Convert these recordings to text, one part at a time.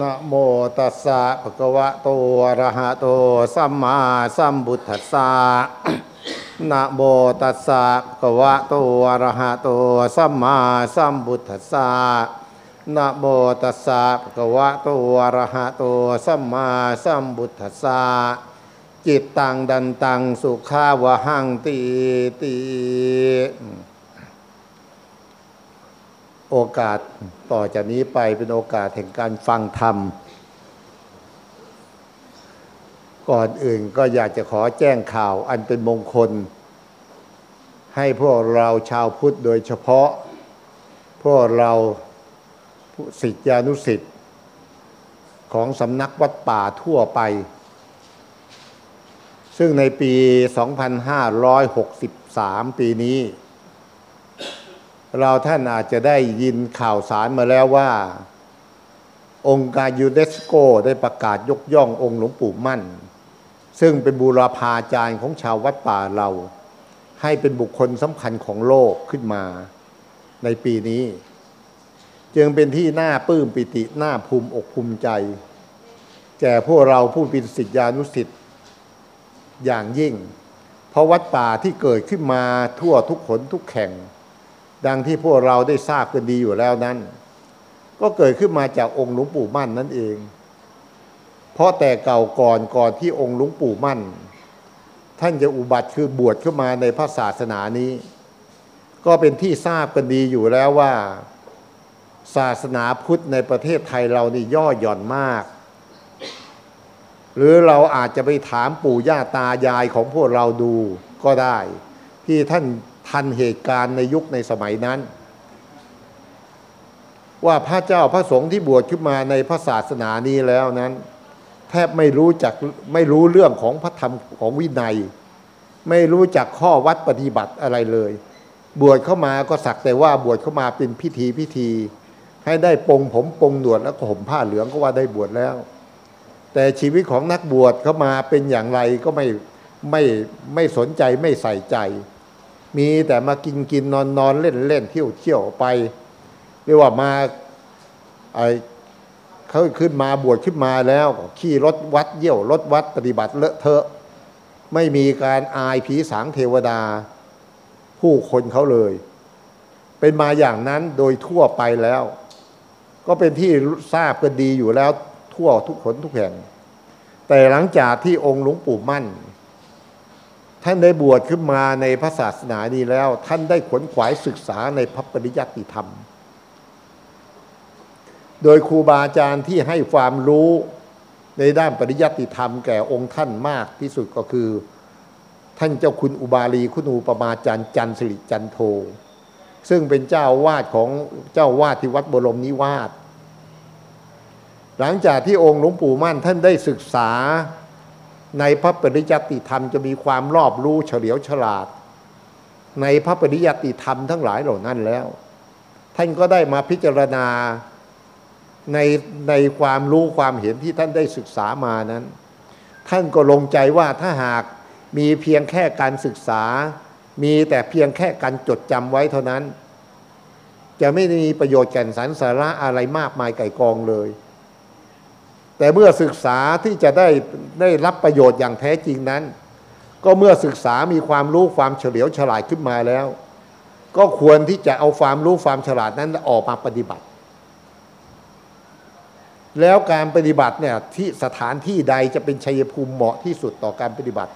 นะโมตัสสะภะคะวะโตอะระหะโตสัมมาสัมพุทธัสสะนะโมตัสสะภะคะวะโตอะระหะโตสัมมาสัมพุทธัสสะนะโมตัสสะภะคะวะโตอะระหะโตสัมมาสัมพุทธัสสะจิตตังดันตังสุขาวะหังตีตี โอกาสต่อจากนี้ไปเป็นโอกาสแห่งการฟังธรรม ก่อนอื่นก็อยากจะขอแจ้งข่าวอันเป็นมงคล ให้พวกเราชาวพุทธโดยเฉพาะ พวกเราผู้ศิษยานุศิษย์ของสำนักวัดป่าทั่วไป ซึ่งในปี 2563 ปีนี้ เราท่านอาจจะได้ยินข่าวสารมาแล้วว่า องค์การยูเนสโกได้ประกาศยกย่ององค์หลวงปู่มั่น ซึ่งเป็นบูรพาจารย์ของชาววัดป่าเรา ให้เป็นบุคคลสำคัญของโลกขึ้นมาในปีนี้ จึงเป็นที่น่าปลื้มปิติน่าภูมิอกภูมิใจ แก่พวกเราผู้เป็นศิษยานุศิษย์อย่างยิ่ง เพราะวัดป่าที่เกิดขึ้นมาทั่วทุกขนทุกแข่ง ดังที่พวกเราได้ทราบกันดีอยู่แล้วนั้น ก็เกิดขึ้นมาจากองค์หลวงปู่มั่นนั่นเอง เพราะแต่เก่าก่อนก่อนที่องค์หลวงปู่มั่น ท่านจะอุบัติคือบวชเข้ามาในพระศาสนานี้ ก็เป็นที่ทราบกันดีอยู่แล้วว่า ศาสนาพุทธในประเทศไทยเรานี่ย่อหย่อนมากหรือเราอาจจะไปถามปู่ย่าตายายของพวกเราดูก็ได้ ที่ท่าน ทันเหตุการณ์ในยุคในสมัยนั้น ว่าพระเจ้าพระสงฆ์ที่บวชขึ้นมาในพระศาสนานี้แล้วนั้น แทบไม่รู้จักไม่รู้เรื่องของพระธรรมของวินัย ไม่รู้จักข้อวัดปฏิบัติอะไรเลย บวชเข้ามาก็สักแต่ว่าบวชเข้ามาเป็นพิธีพิธี ให้ได้ปงผมปงหนวดแล้วก็ห่มผ้าเหลืองก็ว่าได้บวชแล้ว แต่ชีวิตของนักบวชเข้ามาเป็นอย่างไรก็ไม่ไม่ไม่สนใจไม่ใส่ใจ มีแต่มากินกินนอนนอนเล่นเล่นเที่ยวเที่ยวไป เรียกว่ามาไอเขาขึ้นมาบวชขึ้นมาแล้วขี่รถวัดเยี่ยวรถวัดปฏิบัติเลอะเทอะ ไม่มีการอายผีสางเทวดา ผู้คนเขาเลย เป็นมาอย่างนั้นโดยทั่วไปแล้ว ก็เป็นที่ทราบกันดีอยู่แล้วทั่วทุกคนทุกแห่ง แต่หลังจากที่องค์หลวงปู่มั่น ท่านได้บวชขึ้นมาในพระศาสนานี้แล้ว ท่านได้ขวนขวายศึกษาในพระปริยัติธรรม โดยครูบาอาจารย์ที่ให้ความรู้ในด้านปริยัติธรรมแก่องค์ท่านมากที่สุดก็คือ ท่านเจ้าคุณอุบาลีคุณูปมาจารย์จันสิริจันโท ซึ่งเป็นเจ้าวาดของเจ้าวาดที่วัดบรมนิวาสหลังจากที่องค์หลวงปู่มั่นท่านได้ศึกษา ในพระปริยัติธรรมจะมีความรอบรู้เฉลียวฉลาด ในพระปริยัติธรรมทั้งหลายเหล่านั้นแล้ว ท่านก็ได้มาพิจารณาในในความรู้ความเห็นที่ท่านได้ศึกษามานั้น ท่านก็ลงใจว่าถ้าหากมีเพียงแค่การศึกษา มีแต่เพียงแค่การจดจำไว้เท่านั้น จะไม่มีประโยชน์แก่นสารสาระอะไรมากมายไก่กองเลย แต่เมื่อศึกษาที่จะได้ได้รับประโยชน์อย่างแท้จริงนั้น ก็เมื่อศึกษามีความรู้ความเฉลียวฉลาดขึ้นมาแล้ว ก็ควรที่จะเอาความรู้ความฉลาดนั้นออกมาปฏิบัติ แล้วการปฏิบัติเนี่ยที่สถานที่ใดจะเป็นชัยภูมิเหมาะที่สุดต่อการปฏิบัติ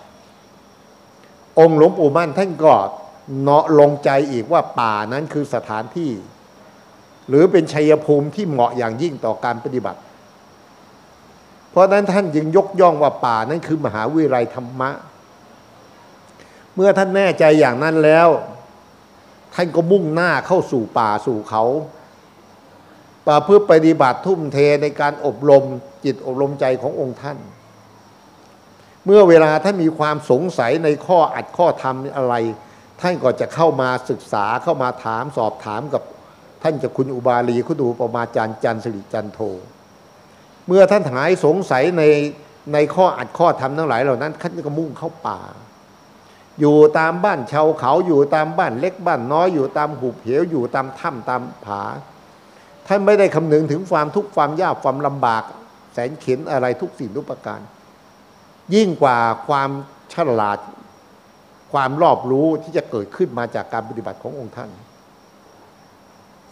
องค์หลวงปู่มั่นท่านก็เนาะลงใจอีกว่าป่านั้นคือสถานที่ หรือเป็นชัยภูมิที่เหมาะอย่างยิ่งต่อการปฏิบัติ เพราะนั้นท่านจึงยกย่องว่าป่านั้นคือมหาวิทยาลัยธรรมะ เมื่อท่านแน่ใจอย่างนั้นแล้ว ท่านก็มุ่งหน้าเข้าสู่ป่าสู่เขาป่าเพื่อปฏิบัติทุ่มเทในการอบรมจิตอบรมใจขององค์ท่าน เมื่อเวลาท่านมีความสงสัยในข้ออัดข้อธรรมอะไร ท่านก็จะเข้ามาศึกษาเข้ามาถามสอบถามกับท่านเจะคุณอุบาลีคุณอุปมาจารย์จันทร์สิริจันโท เมื่อท่านหายสงสัยในในข้ออัดข้อธรรมทั้งหลายเหล่านั้นท่านก็มุ่งเข้าป่า อยู่ตามบ้านชาวเขาอยู่ตามบ้านเล็กบ้านน้อยอยู่ตามหุบเหวอยู่ตามถ้ำตามผา ท่านไม่ได้คำนึงถึงความทุกข์ความยากความลำบาก แสนเข็นอะไรทุกสิ่งทุกประการ ยิ่งกว่าความฉลาดความรอบรู้ที่จะเกิดขึ้นมาจากการปฏิบัติขององค์ท่าน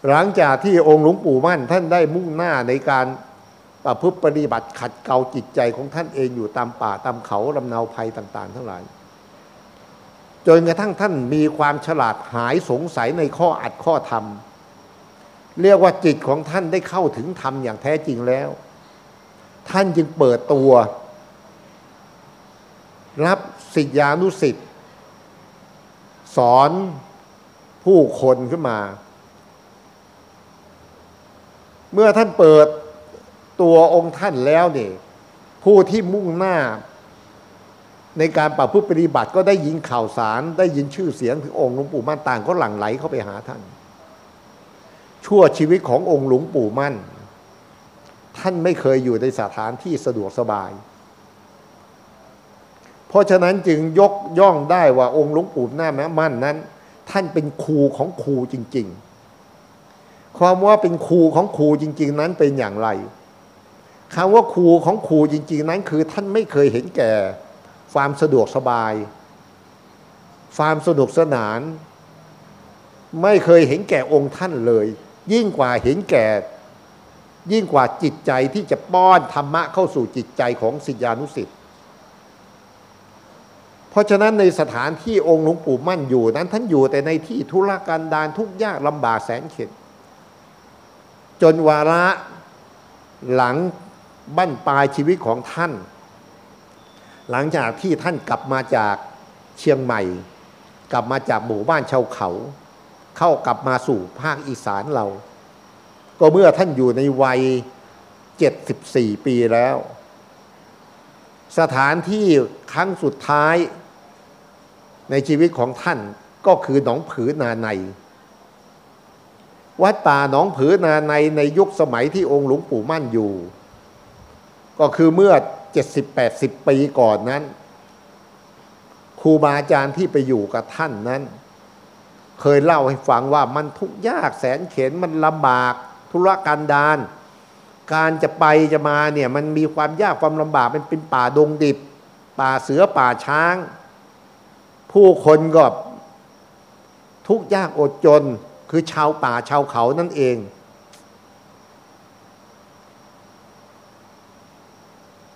หลังจากที่องค์หลวงปู่มั่นท่านได้มุ่งหน้าในการ ประพฤติปฏิบัติขัดเกลาจิตใจของท่านเองอยู่ตามป่าตามเขาลำเนาภัยต่าง ๆ ทั้งหลายจนกระทั่งท่านมีความฉลาดหายสงสัยในข้ออัดข้อธรรม เรียกว่าจิตของท่านได้เข้าถึงธรรมอย่างแท้จริงแล้ว ท่านจึงเปิดตัว รับสิทธานุสิทธิ์สอนผู้คนขึ้นมา เมื่อท่านเปิด ตัวองค์ท่านแล้วเนี่ยผู้ที่มุ่งหน้า ในการปรับผู้ปฏิบัติก็ได้ยินข่าวสาร ได้ยินชื่อเสียงถึงองค์หลวงปู่มั่นต่างก็หลั่งไหลเข้าไปหาท่าน ชั่วชีวิตขององค์หลวงปู่มั่น ท่านไม่เคยอยู่ในสถานที่สะดวกสบาย เพราะฉะนั้นจึงยกย่องได้ว่าองค์หลวงปู่หน้าแม้มั่นนั้น ท่านเป็นครูของครูจริง ๆ ความว่าเป็นครูของครูจริง ๆ นั้นเป็นอย่างไร คำว่าครูของครูจริง ๆ นั้นคือท่านไม่เคยเห็นแก่ความสะดวกสบาย ความสนุกสนาน ไม่เคยเห็นแก่องค์ท่านเลย ยิ่งกว่าเห็นแก่ ยิ่งกว่าจิตใจที่จะป้อนธรรมะเข้าสู่จิตใจของสิทธิานุสิทธิ์เพราะฉะนั้นในสถานที่องค์หลวงปู่มั่นอยู่นั้นท่านอยู่แต่ในที่ธุรกันดารทุกยากลำบากแสนเข็ญจนวาระหลัง บั้นปลายชีวิตของท่าน หลังจากที่ท่านกลับมาจากเชียงใหม่ กลับมาจากหมู่บ้านชาวเขา เข้ากลับมาสู่ภาคอีสานเรา ก็เมื่อท่านอยู่ในวัย 74 ปีแล้ว สถานที่ครั้งสุดท้ายในชีวิตของท่านก็คือหนองผือนาในวัดป่าหนองผือนาในในยุคสมัยที่องค์หลวงปู่มั่นอยู่ ก็คือเมื่อเจ็ดสิบแปดสิบปีก่อนนั้น ครูบาอาจารย์ที่ไปอยู่กับท่านนั้น เคยเล่าให้ฟังว่ามันทุกยากแสนเข็นมันลำบากธุรกันดารการจะไปจะมาเนี่ยมันมีความยากความลำบากมันเป็นป่าดงดิบ ป่าเสือป่าช้าง ผู้คนก็ทุกยากอดจนคือชาวป่าชาวเขานั่นเอง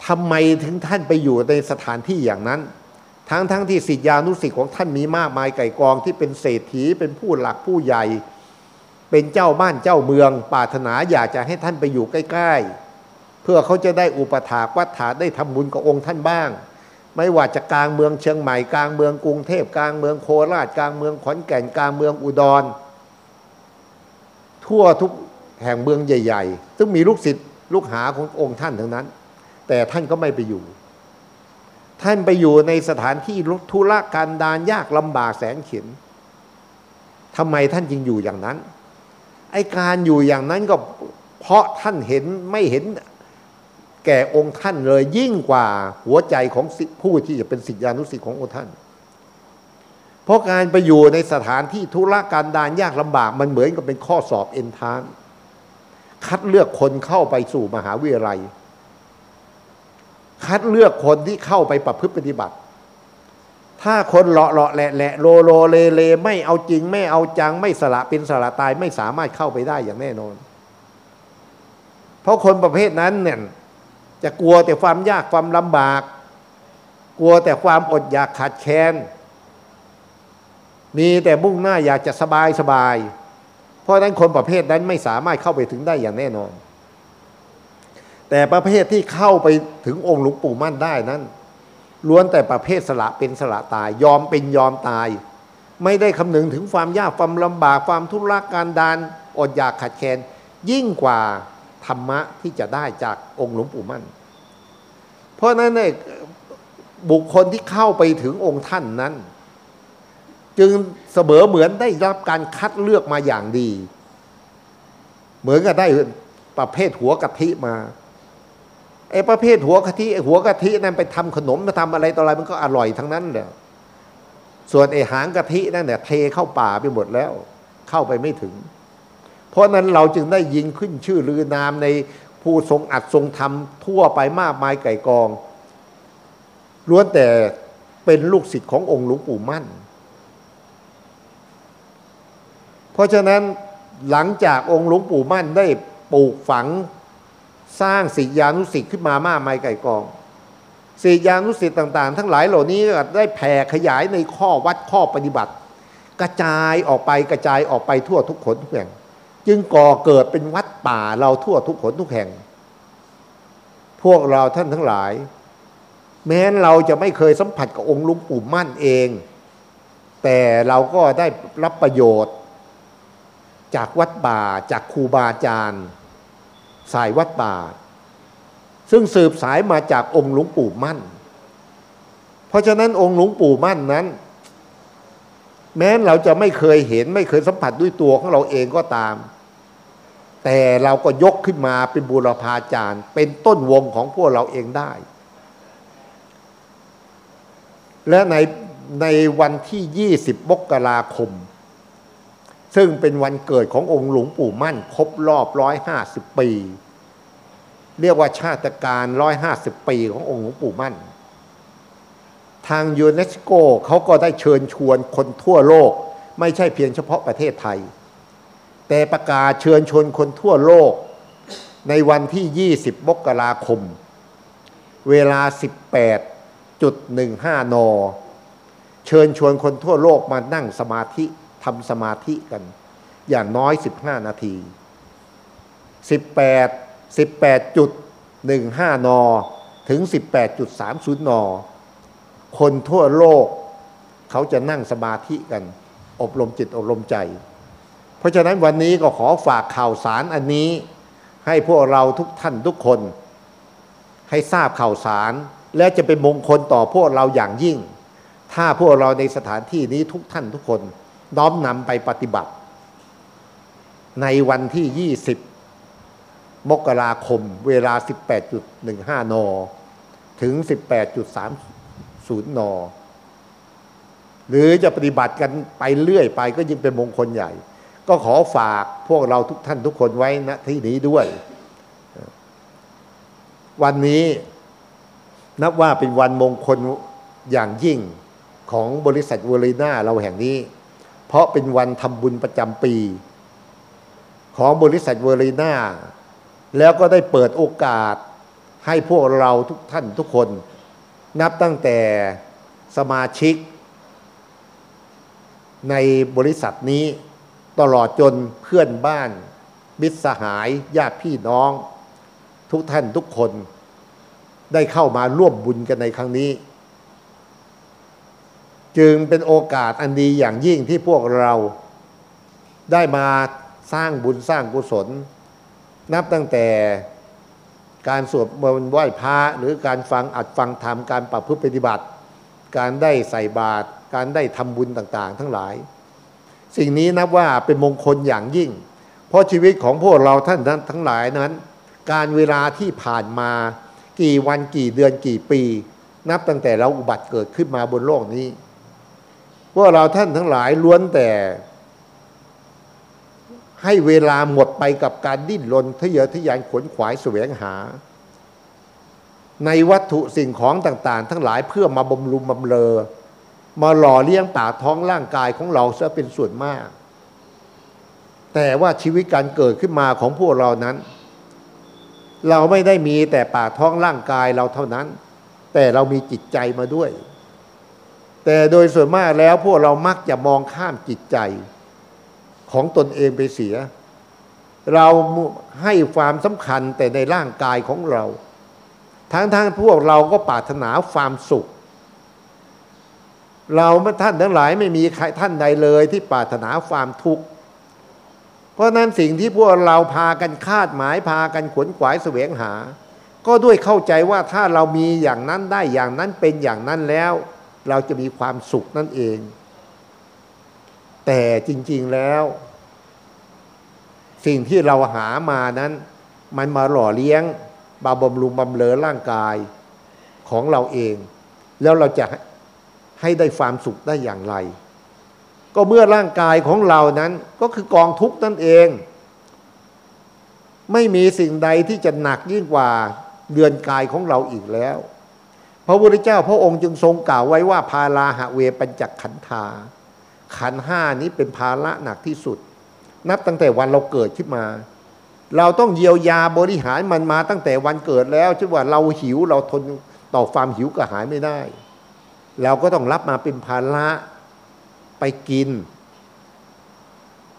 ทำไมถึงท่านไปอยู่ในสถานที่อย่างนั้น ทั้งทั้งที่สิทธิานุสิทธิ์ของท่านมีมากมายไก่กองที่เป็นเศรษฐีเป็นผู้หลักผู้ใหญ่ เป็นเจ้าบ้านเจ้าเมืองปรารถนาอยากจะให้ท่านไปอยู่ใกล้ ๆ เพื่อเขาจะได้อุปถากวัฏฐาได้ทำบุญกับองค์ท่านบ้าง ไม่ว่าจะกลางเมืองเชียงใหม่กลางเมืองกรุงเทพกลางเมืองโคราชกลางเมืองขอนแก่นกลางเมืองอุดร ทั่วทุกแห่งเมืองใหญ่ ๆ ซึ่งมีลูกศิษย์ลูกหาขององค์ท่านทั้งนั้น แต่ท่านก็ไม่ไปอยู่ ท่านไปอยู่ในสถานที่ทุรการดานยากลำบากแสนเข็นทำไมท่านจึงอยู่อย่างนั้น ไอการอยู่อย่างนั้นก็เพราะท่านเห็นไม่เห็นแก่องค์ท่านเลยยิ่งกว่าหัวใจของผู้ที่จะเป็นสิทธิานุสิทธิ์ขององค์ท่าน เพราะการไปอยู่ในสถานที่ธุรการดานยากลำบากมันเหมือนกับเป็นข้อสอบเอ็นทาน คัดเลือกคนเข้าไปสู่มหาวิทยาลัย คัดเลือกคนที่เข้าไปประพฤติปฏิบัติ ถ้าคนเลาะเลาะแหละแหละโลโลเลเลไม่เอาจริง ไม่เอาจัง ไม่สละเป็นสละตายไม่สามารถเข้าไปได้อย่างแน่นอน เพราะคนประเภทนั้นเนี่ยจะกลัวแต่ความยากความลำบาก กลัวแต่ความอดอยากขาดแคลนมีแต่มุ่งหน้าอยากจะสบายสบาย เพราะนั้นคนประเภทนั้นไม่สามารถเข้าไปถึงได้อย่างแน่นอน แต่ประเภทที่เข้าไปถึงองค์หลวงปู่มั่นได้นั้นล้วนแต่ประเภทสละเป็นสละตาย ยอมเป็นยอมตาย ไม่ได้คำนึงถึงความยากความลำบากความทุรการดานอดอยากขัดแคลนยิ่งกว่าธรรมะที่จะได้จากองค์หลวงปู่มั่น เพราะนั้นเนี่ยบุคคลที่เข้าไปถึงองค์ท่านนั้น จึงเสมอเหมือนได้รับการคัดเลือกมาอย่างดี เหมือนกับได้ประเภทหัวกะทิมา ไอ้ประเภทหัวกะทิไอ้หัวกะทินั่นไปทำขนมมาทำอะไรต่ออะไรมันก็อร่อยทั้งนั้นเลยส่วนไอ้หางกะทินั่นเนี่ยเทเข้าป่าไปหมดแล้ว เข้าไปไม่ถึง เพราะนั้นเราจึงได้ยิงขึ้นชื่อลือนามในผู้ทรงอัดทรงธรรมทั่วไปมากมายไก่กองล้วนแต่เป็นลูกศิษย์ขององค์หลวงปู่มั่น เพราะฉะนั้นหลังจากองค์หลวงปู่มั่นได้ปลูกฝัง สร้างศิยานุศิษย์ขึ้นมามากมายไก่กองศิยานุศิษย์ต่าง ๆ ทั้งหลายเหล่านี้ได้แผ่ขยายในข้อวัดข้อปฏิบัติ กระจายออกไปกระจายออกไปทั่วทุกขนทุกแห่ง จึงก่อเกิดเป็นวัดป่าเราทั่วทุกขนทุกแห่ง พวกเราท่านทั้งหลาย แม้นเราจะไม่เคยสัมผัสกับองค์ลุงปู่มั่นเอง แต่เราก็ได้รับประโยชน์ จากวัดป่าจากครูบาอาจารย์ สายวัดป่า ซึ่งสืบสายมาจากองค์หลวงปู่มั่น เพราะฉะนั้นองค์หลวงปู่มั่นนั้น แม้เราจะไม่เคยเห็นไม่เคยสัมผัสด้วยตัวของเราเองก็ตาม แต่เราก็ยกขึ้นมาเป็นบูรพาจารย์ เป็นต้นวงของพวกเราเองได้ และในในวันที่ 20มกราคม ซึ่งเป็นวันเกิดขององค์หลวงปู่มั่น ครบรอบ150ปี เรียกว่าชาติการ150ปีขององค์หลวงปู่มั่น ทางยูเนสโกเขาก็ได้เชิญชวนคนทั่วโลก ไม่ใช่เพียงเฉพาะประเทศไทย แต่ประกาศเชิญชวนคนทั่วโลก ในวันที่ 20มกราคม เวลา 18.15 น เชิญชวนคนทั่วโลกมานั่งสมาธิ ทำสมาธิกัน อย่างน้อย 15 นาที 18 18.15 น ถึง 18.30 น คนทั่วโลก เขาจะนั่งสมาธิกัน อบรมจิตอบรมใจ เพราะฉะนั้นวันนี้ก็ขอฝากข่าวสารอันนี้ ให้พวกเราทุกท่านทุกคน ให้ทราบข่าวสาร และจะเป็นมงคลต่อพวกเราอย่างยิ่ง ถ้าพวกเราในสถานที่นี้ทุกท่านทุกคน น้อมนำไปปฏิบัติ ในวันที่ 20 มกราคม เวลา 18.15 น ถึง 18.30 น หรือจะปฏิบัติกันไปเรื่อยไปก็ยิ่งเป็นมงคลใหญ่ ก็ขอฝากพวกเราทุกท่านทุกคนไว้ณที่นี้ด้วย วันนี้นับว่าเป็นวันมงคลอย่างยิ่งของบริษัทวอลีนาเราแห่งนี้ เพราะเป็นวันทำบุญประจำปี ของบริษัทเวอรีนาแล้วก็ได้เปิดโอกาสให้พวกเราทุกท่านทุกคน นับตั้งแต่สมาชิก ในบริษัทนี้ตลอดจนเพื่อนบ้านมิตรสหายญาติพี่น้อง ทุกท่านทุกคน ได้เข้ามาร่วมบุญกันในครั้งนี้ จึงเป็นโอกาสอันดีอย่างยิ่งที่พวกเราได้มาสร้างบุญสร้างกุศล นับตั้งแต่การสวดมนต์ไหว้พระหรือการฟังอัดฟังธรรมการประพฤติปฏิบัติ การได้ใส่บาตรการได้ทำบุญต่างๆ ทั้งหลาย สิ่งนี้นับว่าเป็นมงคลอย่างยิ่ง เพราะชีวิตของพวกเราท่านทั้งหลายนั้น การเวลาที่ผ่านมากี่วันกี่เดือนกี่ปี นับตั้งแต่เราอุบัติเกิดขึ้นมาบนโลกนี้ พวกเราท่านทั้งหลายล้วนแต่ ให้เวลาหมดไปกับการดิ้นรนทะเยอทะยานขวนขวายแสวงหา ในวัตถุสิ่งของต่างๆ ทั้งหลายเพื่อมาบำรุงบำเรอ มาหล่อเลี้ยงปากท้องร่างกายของเราซะเป็นส่วนมาก แต่ว่าชีวิตการเกิดขึ้นมาของพวกเรานั้น เราไม่ได้มีแต่ปากท้องร่างกายเราเท่านั้น แต่เรามีจิตใจมาด้วย แต่โดยส่วนมากแล้วพวกเรามักจะมองข้ามจิตใจของตนเองไปเสีย เราให้ความสำคัญแต่ในร่างกายของเรา ทั้งๆทพวกเราก็ปรารถนาความสุข เราท่านทั้งหลายไม่มีใครท่านใดเลยที่ปรารถนาความทุกข์เพราะนั้นสิ่งที่พวกเราพากันคาดหมายพากันขวนขวายแสวงหา ก็ด้วยเข้าใจว่าถ้าเรามีอย่างนั้นได้อย่างนั้นเป็นอย่างนั้นแล้ว เราจะมีความสุขนั่นเอง แต่จริง ๆแล้ว สิ่งที่เราหามานั้น มันมาหล่อเลี้ยงบาบำรุงบำเรอร่างกายของเราเอง แล้วเราจะให้ได้ความสุขได้อย่างไร ก็เมื่อร่างกายของเรานั้นก็คือกองทุกข์นั่นเอง ไม่มีสิ่งใดที่จะหนักยิ่งกว่าเรือนกายของเราอีกแล้ว พระพุทธเจ้าพระองค์จึงทรงกล่าวไว้ว่าพาลาหะเวปัญจขันธา ขันห้านี้เป็นภาระหนักที่สุด นับตั้งแต่วันเราเกิดขึ้นมา เราต้องเยียวยาบริหารมันมาตั้งแต่วันเกิดแล้วเช่นว่าเราหิวเราทนต่อความหิวกระหายไม่ได้ เราก็ต้องรับมาเป็นภาระไปกิน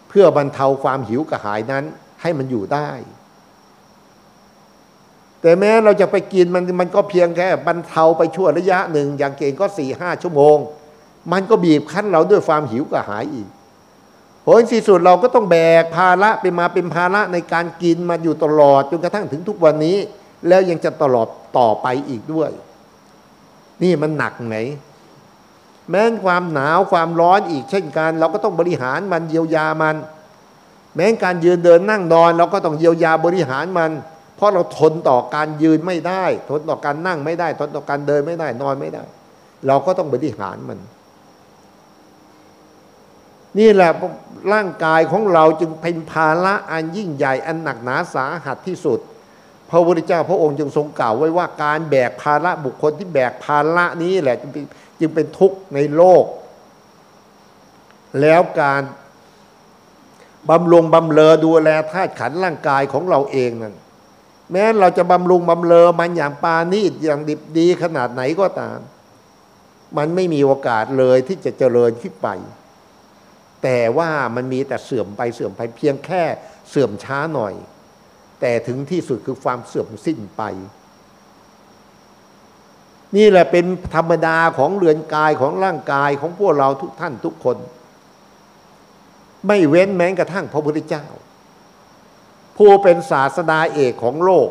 เพื่อบรรเทาความหิวกระหายนั้นให้มันอยู่ได้ แต่แม้เราจะไปกินมันมันก็เพียงแค่บรรเทาไปชั่วระยะหนึ่ง อย่างเก่งก็สี่ห้าชั่วโมง มันก็บีบคั้นเราด้วยความหิวกระหายอีกผลที่สุดเราก็ต้องแบกภาระไปมาเป็นภาระในการกินมาอยู่ตลอดจนกระทั่งถึงทุกวันนี้ แล้วยังจะตลอดต่อไปอีกด้วย นี่มันหนักไหนแม้ความหนาวความร้อนอีกเช่นกัน เราก็ต้องบริหารมันเยียวยามัน แม้การยืนเดินนั่งนอน เราก็ต้องเยียวยาบริหารมัน ราะเราทนต่อการยืนไม่ได้ ทนต่อการนั่งไม่ได้ ทนต่อการเดินไม่ได้ นอนไม่ได้ เราก็ต้องบริหารมัน นี่แหละร่างกายของเราจึงเป็นภาระอันยิ่งใหญ่อันหนักหนาสาหัสที่สุด พระพุทธเจ้าพระองค์จึงทรงกล่าวไว้ว่าการแบกภาระบุคคลที่แบกภาระนี้แหละจึงเป็นจึงเป็นทุกข์ในโลก แล้วการบำรุงบำเลอดูแลธาตุขันร่างกายของเราเองนั่น แม้เราจะบำรุงบำเลอมันอย่างปานีตอย่างดิบดีขนาดไหนก็ตาม มันไม่มีโอกาสเลยที่จะเจริญขึ้นไป แต่ว่ามันมีแต่เสื่อมไปเสื่อมไปเพียงแค่เสื่อมช้าหน่อย แต่ถึงที่สุดคือความเสื่อมสิ้นไป นี่แหละเป็นธรรมดาของเรือนกายของร่างกายของพวกเราทุกท่านทุกคน ไม่เว้นแม้กระทั่งพระพุทธเจ้า ผู้เป็นศาสดาเอกของโลก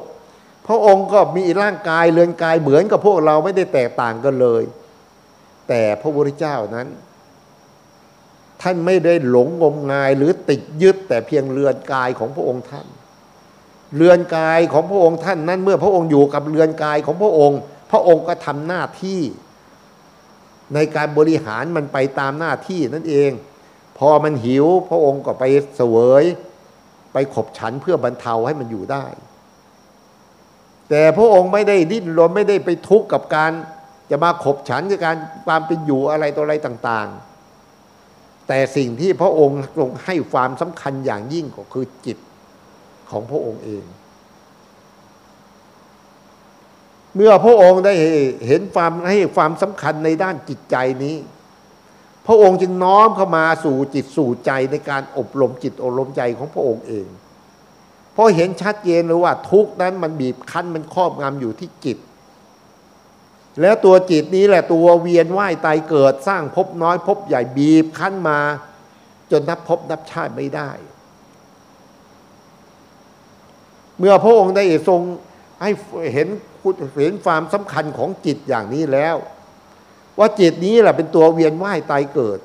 พระองค์ก็มีร่างกายเรือนกายเหมือนกับพวกเราไม่ได้แตกต่างกันเลย แต่พระพุทธเจ้านั้น ท่านไม่ได้หลงงมงายหรือติดยึดแต่เพียงเรือนกายของพระองค์ท่าน เรือนกายของพระองค์ท่านนั้น เมื่อพระองค์อยู่กับเรือนกายของพระองค์ พระองค์ก็ทำหน้าที่ ในการบริหารมันไปตามหน้าที่นั่นเอง พอมันหิวพระองค์ก็ไปเสวย ไปขบฉันเพื่อบรรเทาให้มันอยู่ได้ แต่พระองค์ไม่ได้ดิ้นรนไม่ได้ไปทุกข์กับการ จะมาขบฉันกับการความเป็นอยู่อะไรตัวอะไรต่าง ๆ แต่สิ่งที่พระองค์ทรงให้ความสำคัญอย่างยิ่งก็คือจิตของพระองค์เอง เมื่อพระองค์ได้เห็นความให้ความสำคัญในด้านจิตใจนี้ พระองค์จึงน้อมเข้ามาสู่จิตสู่ใจในการอบรมจิตอบรมใจของพระองค์เอง เพราะเห็นชัดเจนเลยว่าทุกนั้นมันบีบคั้นมันครอบงำอยู่ที่จิต แล้วตัวจิตนี้แหละตัวเวียนว่ายตายเกิดสร้างภพน้อยภพใหญ่บีบคั้นมา จนนับภพนับชาติไม่ได้ เมื่อพระองค์ได้ทรงให้เห็นเห็นความสำคัญของจิตอย่างนี้แล้ว ว่าจิตนี้แหละเป็นตัวเวียนว่ายตายเกิด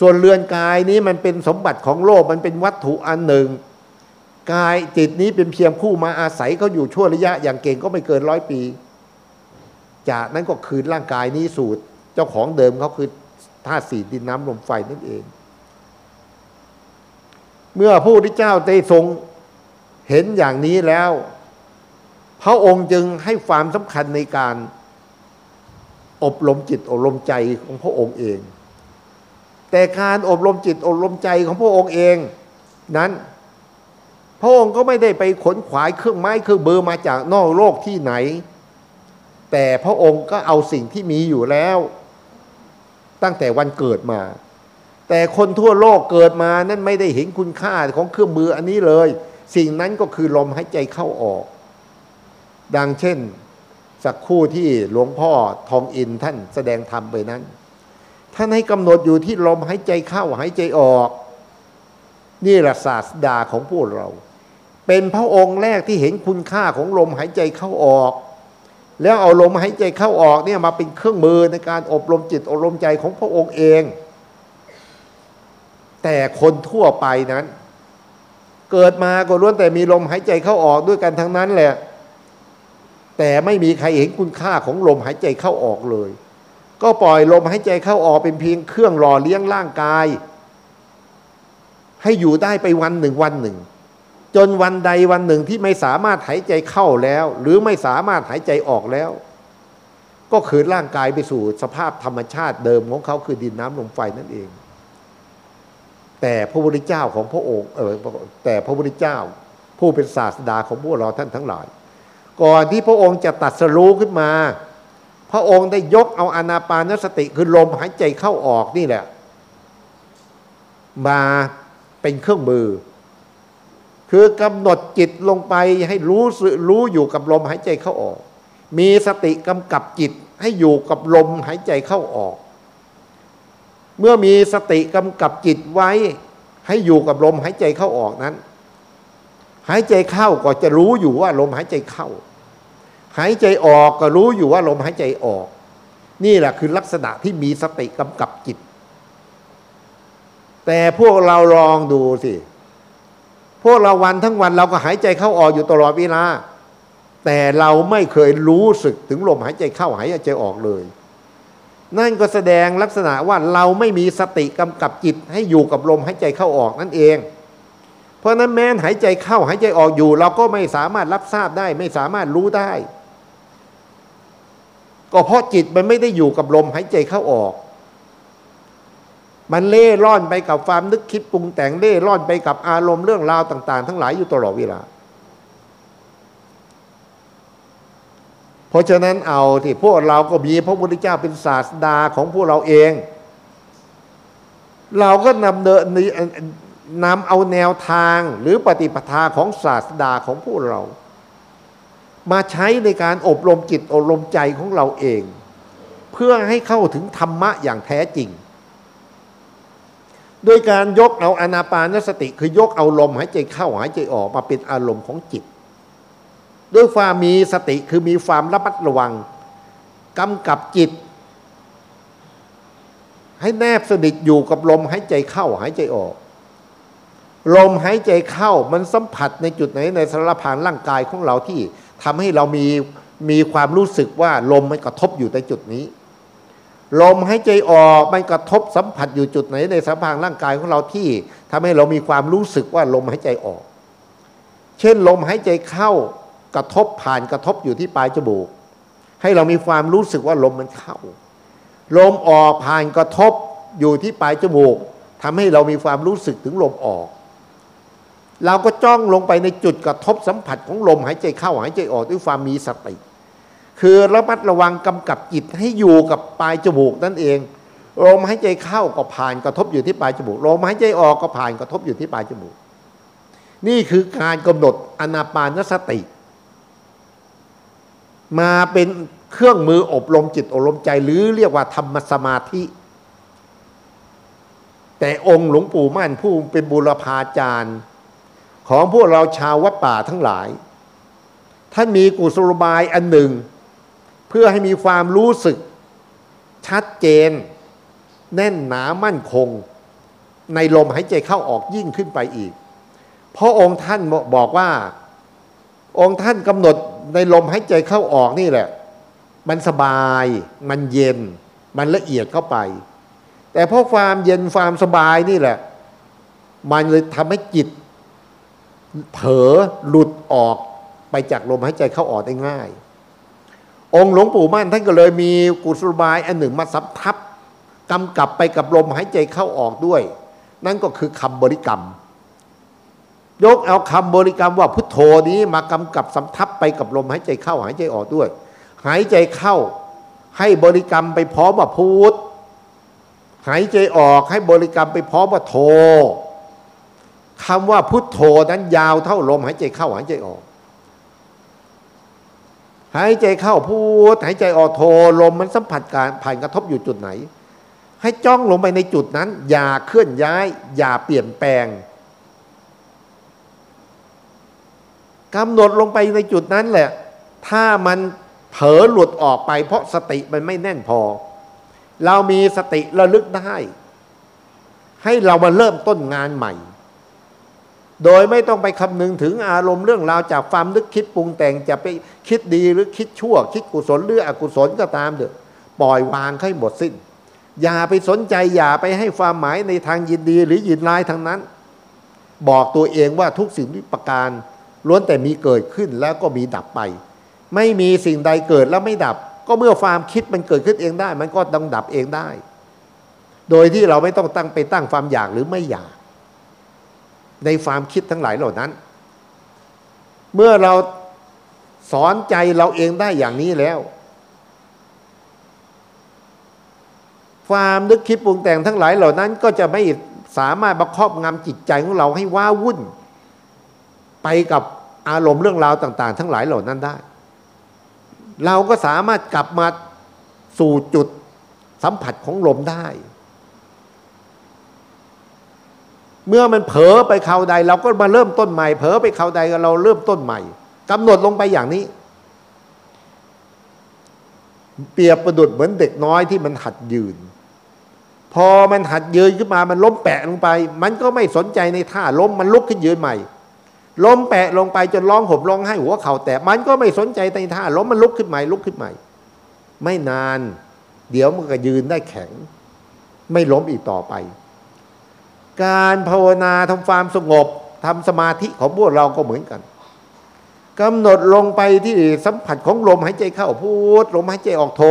ส่วนเรือนกายนี้มันเป็นสมบัติของโลกมันเป็นวัตถุอันหนึ่ง กายจิตนี้เป็นเพียงผู้มาอาศัยเขาอยู่ชั่วระยะอย่างเก่งก็ไม่เกินร้อยปี จากนั้นก็คืนร่างกายนี้สู่เจ้าของเดิมเขาคือธาตุสี่ดินน้ำลมไฟนั่นเอง เมื่อผู้ที่เจ้าได้ทรงเห็นอย่างนี้แล้ว พระองค์จึงให้ความสำคัญในการ อบรมจิตอบรมใจของพระองค์เอง แต่การอบรมจิตอบรมใจของพระองค์เอง นั้น พระองค์ก็ไม่ได้ไปขนขวายเครื่องไม้เครื่องเบอร์มาจากนอกโลกที่ไหน แต่พระองค์ก็เอาสิ่งที่มีอยู่แล้ว ตั้งแต่วันเกิดมา แต่คนทั่วโลกเกิดมานั้นไม่ได้เห็นคุณค่าของเครื่องมืออันนี้เลย สิ่งนั้นก็คือลมหายใจเข้าออก ดังเช่น สักคู่ที่หลวงพ่อทองอินท่านแสดงธรรมไปนั้น ท่านให้กำหนดอยู่ที่ลมหายใจเข้าหายใจออก นี่แหละศาสดาของพวกเรา เป็นพระองค์แรกที่เห็นคุณค่าของลมหายใจเข้าออก แล้วเอาลมหายใจเข้าออกเนี่ยมาเป็นเครื่องมือในการอบรมจิตอบรมใจของพระองค์เอง แต่คนทั่วไปนั้น เกิดมาก็ล้วนแต่มีลมหายใจเข้าออกด้วยกันทั้งนั้นแหละ แต่ไม่มีใครเห็นคุณค่าของลมหายใจเข้าออกเลย ก็ปล่อยลมหายใจเข้าออกเป็นเพียงเครื่องหล่อเลี้ยงร่างกาย ให้อยู่ได้ไปวันหนึ่งวันหนึ่ง จนวันใดวันหนึ่งที่ไม่สามารถหายใจเข้าแล้ว หรือไม่สามารถหายใจออกแล้ว ก็คืนร่างกายไปสู่สภาพธรรมชาติเดิมของเขาคือดินน้ำลมไฟนั่นเอง แต่พระพุทธเจ้าของพระองค์เออแต่พระพุทธเจ้า ผู้เป็นศาสดาของพวกเราท่านทั้งหลาย ก่อนที่พระองค์จะตัดสรู้ขึ้นมา พระองค์ได้ยกเอาอนาปานสติคือลมหายใจเข้าออกนี่แหละ มาเป็นเครื่องมือ คือกำหนดจิตลงไปให้รู้รู้อยู่กับลมหายใจเข้าออก มีสติกำกับจิตให้อยู่กับลมหายใจเข้าออก เมื่อมีสติกำกับจิตไว้ให้อยู่กับลมหายใจเข้าออกนั้น หายใจเข้าก็จะรู้อยู่ว่าลมหายใจเข้า หายใจออกก็รู้อยู่ว่าลมหายใจออก นี่แหละคือลักษณะที่มีสติกำกับจิต แต่พวกเราลองดูสิ พวกเราวันทั้งวันเราก็หายใจเข้าออกอยู่ตลอดเวลา แต่เราไม่เคยรู้สึกถึงลมหายใจเข้าหายใจออกเลย นั่นก็แสดงลักษณะว่าเราไม่มีสติกำกับจิตให้อยู่กับลมหายใจเข้าออกนั่นเองเพราะนั้นแม้นหายใจเข้าหายใจออกอยู่ เราก็ไม่สามารถรับทราบได้ ไม่สามารถรู้ได้ ก็เพราะจิตมันไม่ได้อยู่กับลมหายใจเข้าออก มันเล่ร่อนไปกับความนึกคิดปรุงแต่งเล่ร่อนไปกับอารมณ์เรื่องราวต่าง ๆ ทั้งหลายอยู่ตลอดเวลา เพราะฉะนั้นเอาที่พวกเราก็มีพระพุทธเจ้าเป็นศาสดาของพวกเราเอง เราก็นำเดินนำเอาแนวทางหรือปฏิปทาของศาสดาของพวกเรา มาใช้ในการอบรมจิตอบรมใจของเราเอง เพื่อให้เข้าถึงธรรมะอย่างแท้จริง โดยการยกเอาอนาปานสติ คือยกเอาลมหายใจเข้าหายใจออกมาเป็นอารมณ์ของจิต ด้วยความมีสติคือมีความระมัดระวังกำกับจิต ให้แนบสนิทอยู่กับลมหายใจเข้าหายใจออกลมหายใจเข้ามันสัมผัสในจุดไหนในสารพานร่างกายของเราที่ ทำให้เรามีมีความรู้สึกว่าลมมันกระทบอยู่ในจุดนี้ ลมหายใจออกมันกระทบสัมผัสอยู่จุดไหน ในสัมผัสร่างกายของเราที่ทำให้เรามีความรู้สึกว่าลมหายใจออก เช่นลมหายใจเข้ากระทบผ่านกระทบอยู่ที่ปลายจมูก ให้เรามีความรู้สึกว่าลมมันเข้า ลมออกผ่านกระทบอยู่ที่ปลายจมูกทำให้เรามีความรู้สึกถึงลมออก เราก็จ้องลงไปในจุดกระทบสัมผัสของลมหายใจเข้าหายใจออกด้วยความมีสติ คือระมัดระวังกำกับจิตให้อยู่กับปลายจมูกนั่นเองลมหายใจเข้าก็ผ่านกระทบอยู่ที่ปลายจมูกลมหายใจออกก็ผ่านกระทบอยู่ที่ปลายจมูก นี่คือการกำหนดอนาปานสติ มาเป็นเครื่องมืออบรมจิตอบรมใจหรือเรียกว่าธรรมสมาธิ แต่องค์หลวงปู่มั่นผู้เป็นบุรพาจารย์ ของพวกเราชาววัดป่าทั้งหลาย ท่านมีกุศโลบายอันหนึ่ง เพื่อให้มีความรู้สึก ชัดเจน แน่นหนามั่นคง ในลมหายใจเข้าออกยิ่งขึ้นไปอีก เพราะองค์ท่านบอกว่า องค์ท่านกำหนดในลมหายใจเข้าออกนี่แหละ มันสบาย มันเย็น มันละเอียดเข้าไป แต่เพราะความเย็นความสบายนี่แหละ มันเลยทำให้จิต เผลอหลุดออกไปจากลมหายใจเข้าออกได้ง่าย องค์หลวงปู่มั่นท่านก็เลยมีกุศลบายอันหนึ่งมาสับทับกำกับไปกับลมหายใจเข้าออกด้วย นั่นก็คือคำบริกรรม ยกเอาคำบริกรรมว่าพุทโธนี้มากำกับสัมทับไปกับลมหายใจเข้าหายใจออกด้วย หายใจเข้าให้บริกรรมไปพร้อมว่าพุทหายใจออกให้บริกรรมไปพร้อมว่าโธ คำว่าพุทโธนั้นยาวเท่าลมหายใจเข้าหายใจออก หายใจเข้าพูดหายใจออกโทลมมันสัมผัสการผ่านกระทบอยู่จุดไหน ให้จ้องลงไปในจุดนั้น อย่าเคลื่อนย้าย อย่าเปลี่ยนแปลงกำหนดลงไปในจุดนั้นแหละ ถ้ามันเผลอหลุดออกไป เพราะสติมันไม่แน่นพอ เรามีสติระลึกได้ ให้เรามาเริ่มต้นงานใหม่ โดยไม่ต้องไปคำนึงถึงอารมณ์เรื่องราวจากความนึกคิดปรุงแต่งจะไปคิดดีหรือคิดชั่ว คิดกุศลหรืออกุศลก็ตามเถอะปล่อยวางให้หมดสิ้น อย่าไปสนใจอย่าไปให้ความหมายในทางยินดีหรือยินร้ายทางนั้น บอกตัวเองว่าทุกสิ่งทุกประการล้วนแต่มีเกิดขึ้นแล้วก็มีดับไป ไม่มีสิ่งใดเกิดแล้วไม่ดับ ก็เมื่อความคิดมันเกิดขึ้นเองได้ มันก็ต้องดับเองได้ โดยที่เราไม่ต้องตั้งไปตั้งความอยากหรือไม่อยาก ในความคิดทั้งหลายเหล่านั้น เมื่อเราสอนใจเราเองได้อย่างนี้แล้ว ความนึกคิดปรุงแต่งทั้งหลายเหล่านั้น ก็จะไม่สามารถประครอบงำจิตใจของเราให้ว้าวุ่น ไปกับอารมณ์เรื่องราวต่าง ๆ ทั้งหลายเหล่านั้นได้ เราก็สามารถกลับมาสู่จุดสัมผัสของลมได้ เมื่อมันเผลอไปเขาใด เราก็มาเริ่มต้นใหม่ เผลอไปเขาใดเราเริ่มต้นใหม่กำหนดลงไปอย่างนี้ เปรียบประดุดเหมือนเด็กน้อยที่มันหัดยืน พอมันหัดยืนขึ้นมามันล้มแปะลงไป มันก็ไม่สนใจในท่าล้มมันลุกขึ้นยืนใหม่ ล้มแปะลงไปจนร้องห่มร้องไห้หัวเข่าแตะมันก็ไม่สนใจในท่าล้มมันลุกขึ้นใหม่ลุกขึ้นใหม่ ไม่นาน เดี๋ยวมันก็ยืนได้แข็ง ไม่ล้มอีกต่อไป การภาวนาทำความสงบทำสมาธิของพวกเราก็เหมือนกันกำหนดลงไปที่สัมผัสของลมหายใจเข้าพูดลมหายใจออกโท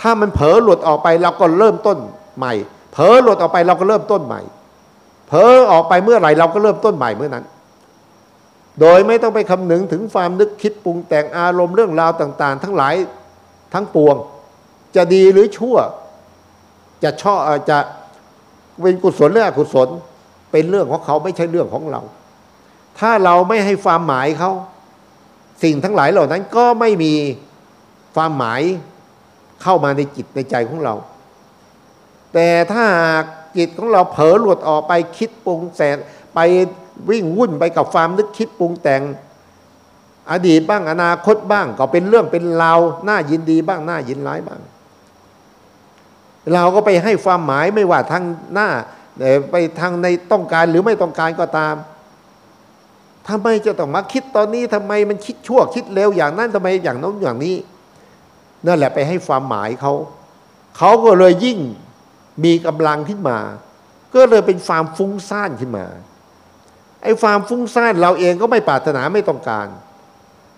ถ้ามันเผลอหลุดออกไปเราก็เริ่มต้นใหม่ เผลอหลุดออกไปเราก็เริ่มต้นใหม่ เผลอออกไปเมื่อไหร่เราก็เริ่มต้นใหม่เมื่อนั้น โดยไม่ต้องไปคำนึงถึงความนึกคิดปรุงแต่งอารมณ์เรื่องราวต่าง ๆ ทั้งหลายทั้งปวง จะดีหรือชั่ว จะชอบจะ เป็นกุศลหรืออกุศล เป็นเรื่องของเขาไม่ใช่เรื่องของเรา ถ้าเราไม่ให้ความหมายเขาสิ่งทั้งหลายเหล่านั้นก็ไม่มีความหมายเข้ามาในจิตในใจของเรา แต่ถ้าจิตของเราเผลอหลุดออกไปคิดปรุงแต่งไปวิ่งวุ่นไปกับความนึกคิดปรุงแต่ง อดีตบ้างอนาคตบ้าง ก็เป็นเรื่องเป็นราวน่ายินดีบ้างน่ายินร้ายบ้าง เราก็ไปให้ความหมายไม่ว่าทางหน้าไปทางในต้องการหรือไม่ต้องการก็ตามทำไมจะต้องมาคิดตอนนี้ทำไมมันคิดชั่วคิดเร็วอย่างนั้นทำไมอย่างนั้นอย่างนี้ นั่นแหละไปให้ความหมายเขา เขาก็เลยยิ่งมีกำลังขึ้นมา ก็เลยเป็นความฟุ้งซ่านขึ้นมาไอ้ความฟุ้งซ่านเราเองก็ไม่ปรารถนาไม่ต้องการ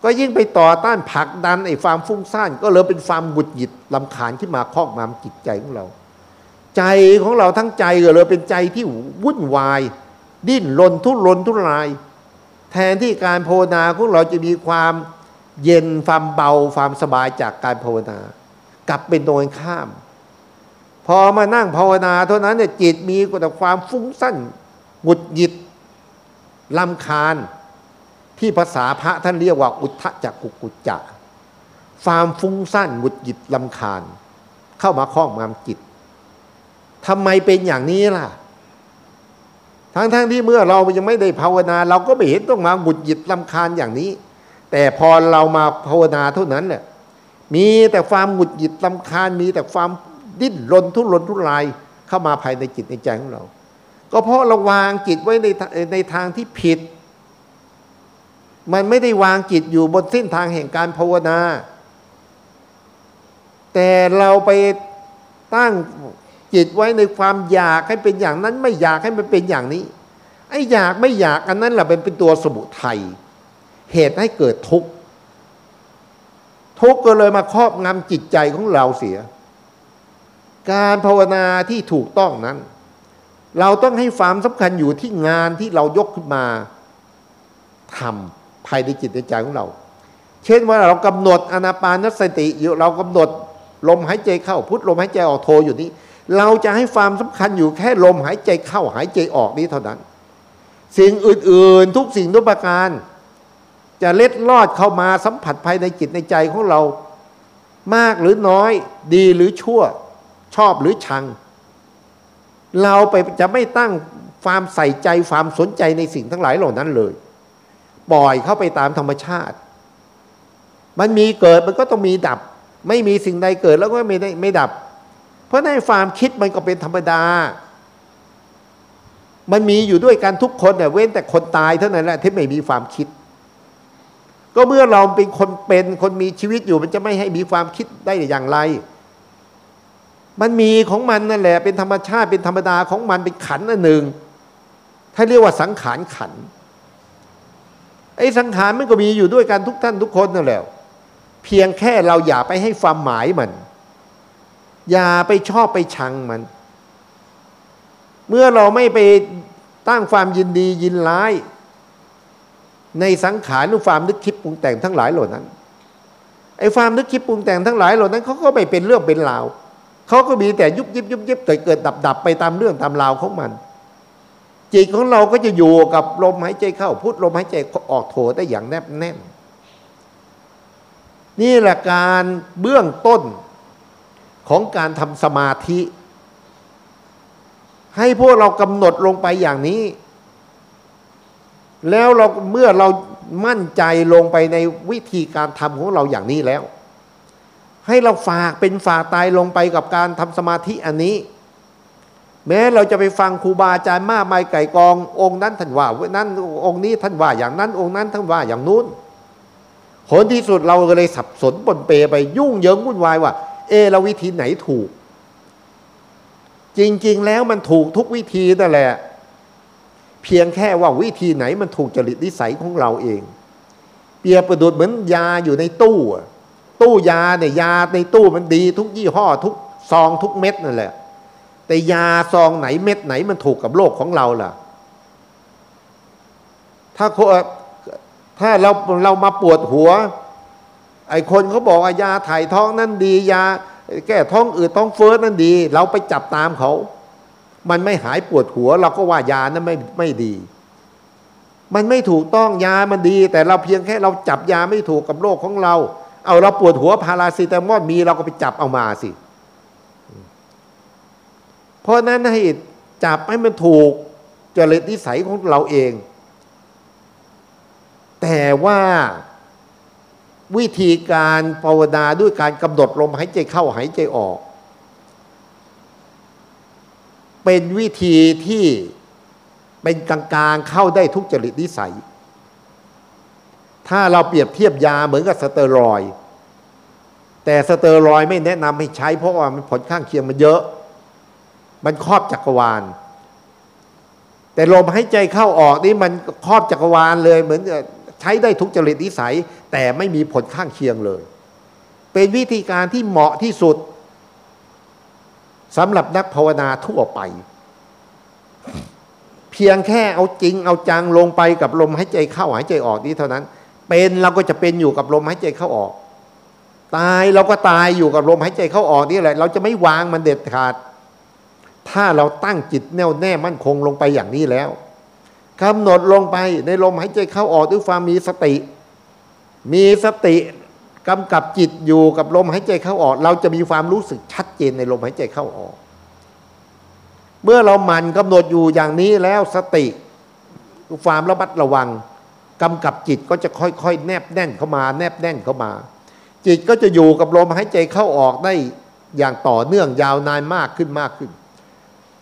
ก็ยิ่งไปต่อต้านผลักดันไอ้ความฟุ้งซ่านก็เลยเป็นความหงุดหงิดลำคาญขึ้นมาครอบงำจิตใจของเรา ใจของเราทั้งใจก็เลยเป็นใจที่วุ่นวาย ดิ้นรนทุรนทุราย แทนที่การภาวนาของเราจะมีความเย็นความเบาความสบายจากการภาวนากลับเป็นตรงข้าม พอมานั่งภาวนาเท่านั้นเนี่ยจิตมีแต่ความฟุ้งสั้นหงุดหงิดลำคาญ ที่ภาษาพระท่านเรียกว่าอุทธจักกุกุจจะความฟุ้งสั้นหงุดหงิดลำคาญ เข้ามาคล้องมามจิตทำไมเป็นอย่างนี้ล่ะ ทั้งๆทที่เมื่อเรายังไม่ได้ภาวนา เราก็ไม่เห็นต้องมาหงุดหงิดลำคาญอย่างนี้ แต่พอเรามาภาวนาเท่านั้นเนี่ยมีแต่ความหงุดหงิดลำคาญ มีแต่ความดิ้นรนทุรนทุรายเข้ามาภายในจิตในใจของเรา ก็เพราะเราวางจิตไว้ในในทางที่ผิด มันไม่ได้วางจิตอยู่บนเส้นทางแห่งการภาวนา แต่เราไปตั้งจิตไว้ในความอยากให้เป็นอย่างนั้น ไม่อยากให้มันเป็นอย่างนี้ ไอ้อยากไม่อยากอันนั้นแหละเป็นเป็นตัวสมุทัยเหตุให้เกิดทุกข์ทุกข์ก็เลยมาครอบงำจิตใจของเราเสีย การภาวนาที่ถูกต้องนั้น เราต้องให้ความสำคัญอยู่ที่งานที่เรายกขึ้นมาทำ ภายในจิตในใจของเรา เช่นว่าเรากำหนดอนาปานสติอยู่เรากำหนดลมหายใจเข้าพุทลมหายใจออกโทอยู่นี้ เราจะให้ความสำคัญอยู่แค่ลมหายใจเข้าหายใจออกนี้เท่านั้น สิ่งอื่นๆ ทุกสิ่งทุกประการ จะเล็ดลอดเข้ามาสัมผัสภายในจิตในใจของเรามากหรือน้อยดีหรือชั่วชอบหรือชัง เราไปจะไม่ตั้งความใส่ใจความสนใจในสิ่งทั้งหลายเหล่านั้นเลย ปล่อยเข้าไปตามธรรมชาติ มันมีเกิดมันก็ต้องมีดับ ไม่มีสิ่งใดเกิดแล้วก็ไม่ได้ไม่ดับ เพราะในความคิดมันก็เป็นธรรมดา มันมีอยู่ด้วยกันทุกคนเนี่ยเว้นแต่คนตายเท่านั้นแหละที่ไม่มีความคิด ก็เมื่อเราเป็นคนเป็นคนมีชีวิตอยู่มันจะไม่ให้มีความคิดได้อย่างไร มันมีของมันนั่นแหละ เป็นธรรมชาติเป็นธรรมดาของมันเป็นขันอันหนึ่งถ้าเรียกว่าสังขารขันธ์ ไอ้สังขารมันก็มีอยู่ด้วยกันทุกท่านทุกคนนั่นแหละเพียงแค่เราอย่าไปให้ความหมายมัน อย่าไปชอบไปชังมัน เมื่อเราไม่ไปตั้งความยินดียินร้าย ในสังขารหรือความนึกคิดปรุงแต่งทั้งหลายเหล่านั้นไอ้ความนึกคิดปรุงแต่งทั้งหลายเหล่านั้นเขาก็ไม่เป็นเรื่องเป็นราวเขาก็มีแต่ยุบยิบยุบยิบเกิดเกิดดับดับไปตามเรื่องตามราวของมัน จิตของเราก็จะอยู่กับลมหายใจเข้าพุทลมหายใจออกโถได้อย่างแนบแน่น นี่แหละการเบื้องต้นของการทำสมาธิ ให้พวกเรากำหนดลงไปอย่างนี้ แล้วเราเมื่อเรามั่นใจลงไปในวิธีการทำของเราอย่างนี้แล้ว ให้เราฝากเป็นฝากตายลงไปกับการทำสมาธิอันนี้ แม้เราจะไปฟังครูบาอาจารย์มากมายไก่กอง องค์นั้นท่านว่านั้นองค์นี้ท่านว่าอย่างนั้นองค์นั้นท่านว่าอย่างนู้นผลที่สุดเราก็เลยสับสนปนเปไปยุ่งเหยิงวุ่นวายว่า เอเราวิธีไหนถูก จริง ๆ แล้วมันถูกทุกวิธีนั่นแหละ เพียงแค่ว่าวิธีไหนมันถูกจริตนิสัยของเราเอง เปรียบประดุดเหมือนยาอยู่ในตู้ตู้ยาเนี่ยยาในตู้มันดีทุกยี่ห้อทุกซองทุกเม็ดนั่นแหละ แต่ยาซองไหนเม็ดไหนมันถูกกับโลกของเราล่ะ ถ้าถ้าเราเรามาปวดหัว ไอ้คนเขาบอกยาถ่ายท้องนั่นดี ยาแก้ท้องอืดท้องเฟ้อนั่นดี เราไปจับตามเขา มันไม่หายปวดหัว เราก็ว่ายานั้นไม่ไม่ดี มันไม่ถูกต้องยามันดี แต่เราเพียงแค่เราจับยาไม่ถูกกับโรคของเรา เอาเราปวดหัวพาราซิตามอลมีเราก็ไปจับเอามาสิ ราะนั้นให้จับให้มันถูกจริตนิสัยของเราเอง แต่ว่าวิธีการภาวนาด้วยการกำหนดลมหายใจเข้าหายใจออก เป็นวิธีที่เป็นกลางๆเข้าได้ทุกจริตนิสัย ถ้าเราเปรียบเทียบยาเหมือนกับสเตอรอย แต่สเตอรอยไม่แนะนำให้ใช้เพราะว่ามันผลข้างเคียงมันเยอะ มันครอบจักรวาล แต่ลมหายใจเข้าออกนี่มันครอบจักรวาลเลยเหมือนใช้ได้ทุกจริตนิสัย แต่ไม่มีผลข้างเคียงเลย เป็นวิธีการที่เหมาะที่สุดสำหรับนักภาวนาทั่วไป เพียงแค่เอาจริงเอาจังลงไปกับลมหายใจเข้าหายใจออกนี้เท่านั้น เป็นเราก็จะเป็นอยู่กับลมหายใจเข้าออก ตายเราก็ตายอยู่กับลมหายใจเข้าออกนี่แหละ เราจะไม่วางมันเด็ดขาด ถ้าเราตั้งจิตแน่วแน่มั่นคงลงไปอย่างนี้แล้วกำหนดลงไปในลมหายใจเข้าออกด้วยความมีสติ มีสติกำกับจิตอยู่กับลมหายใจเข้าออก เราจะมีความรู้สึกชัดเจนในลมหายใจเข้าออก เมื่อเราหมั่นกำหนดอยู่อย่างนี้แล้วสติความระมัดระวังกำกับจิตก็จะค่อยๆ แนบแน่นเข้ามา แนบแน่นเข้ามา จิตก็จะอยู่กับลมหายใจเข้าออกได้อย่างต่อเนื่องยาวนานมากขึ้นมากขึ้น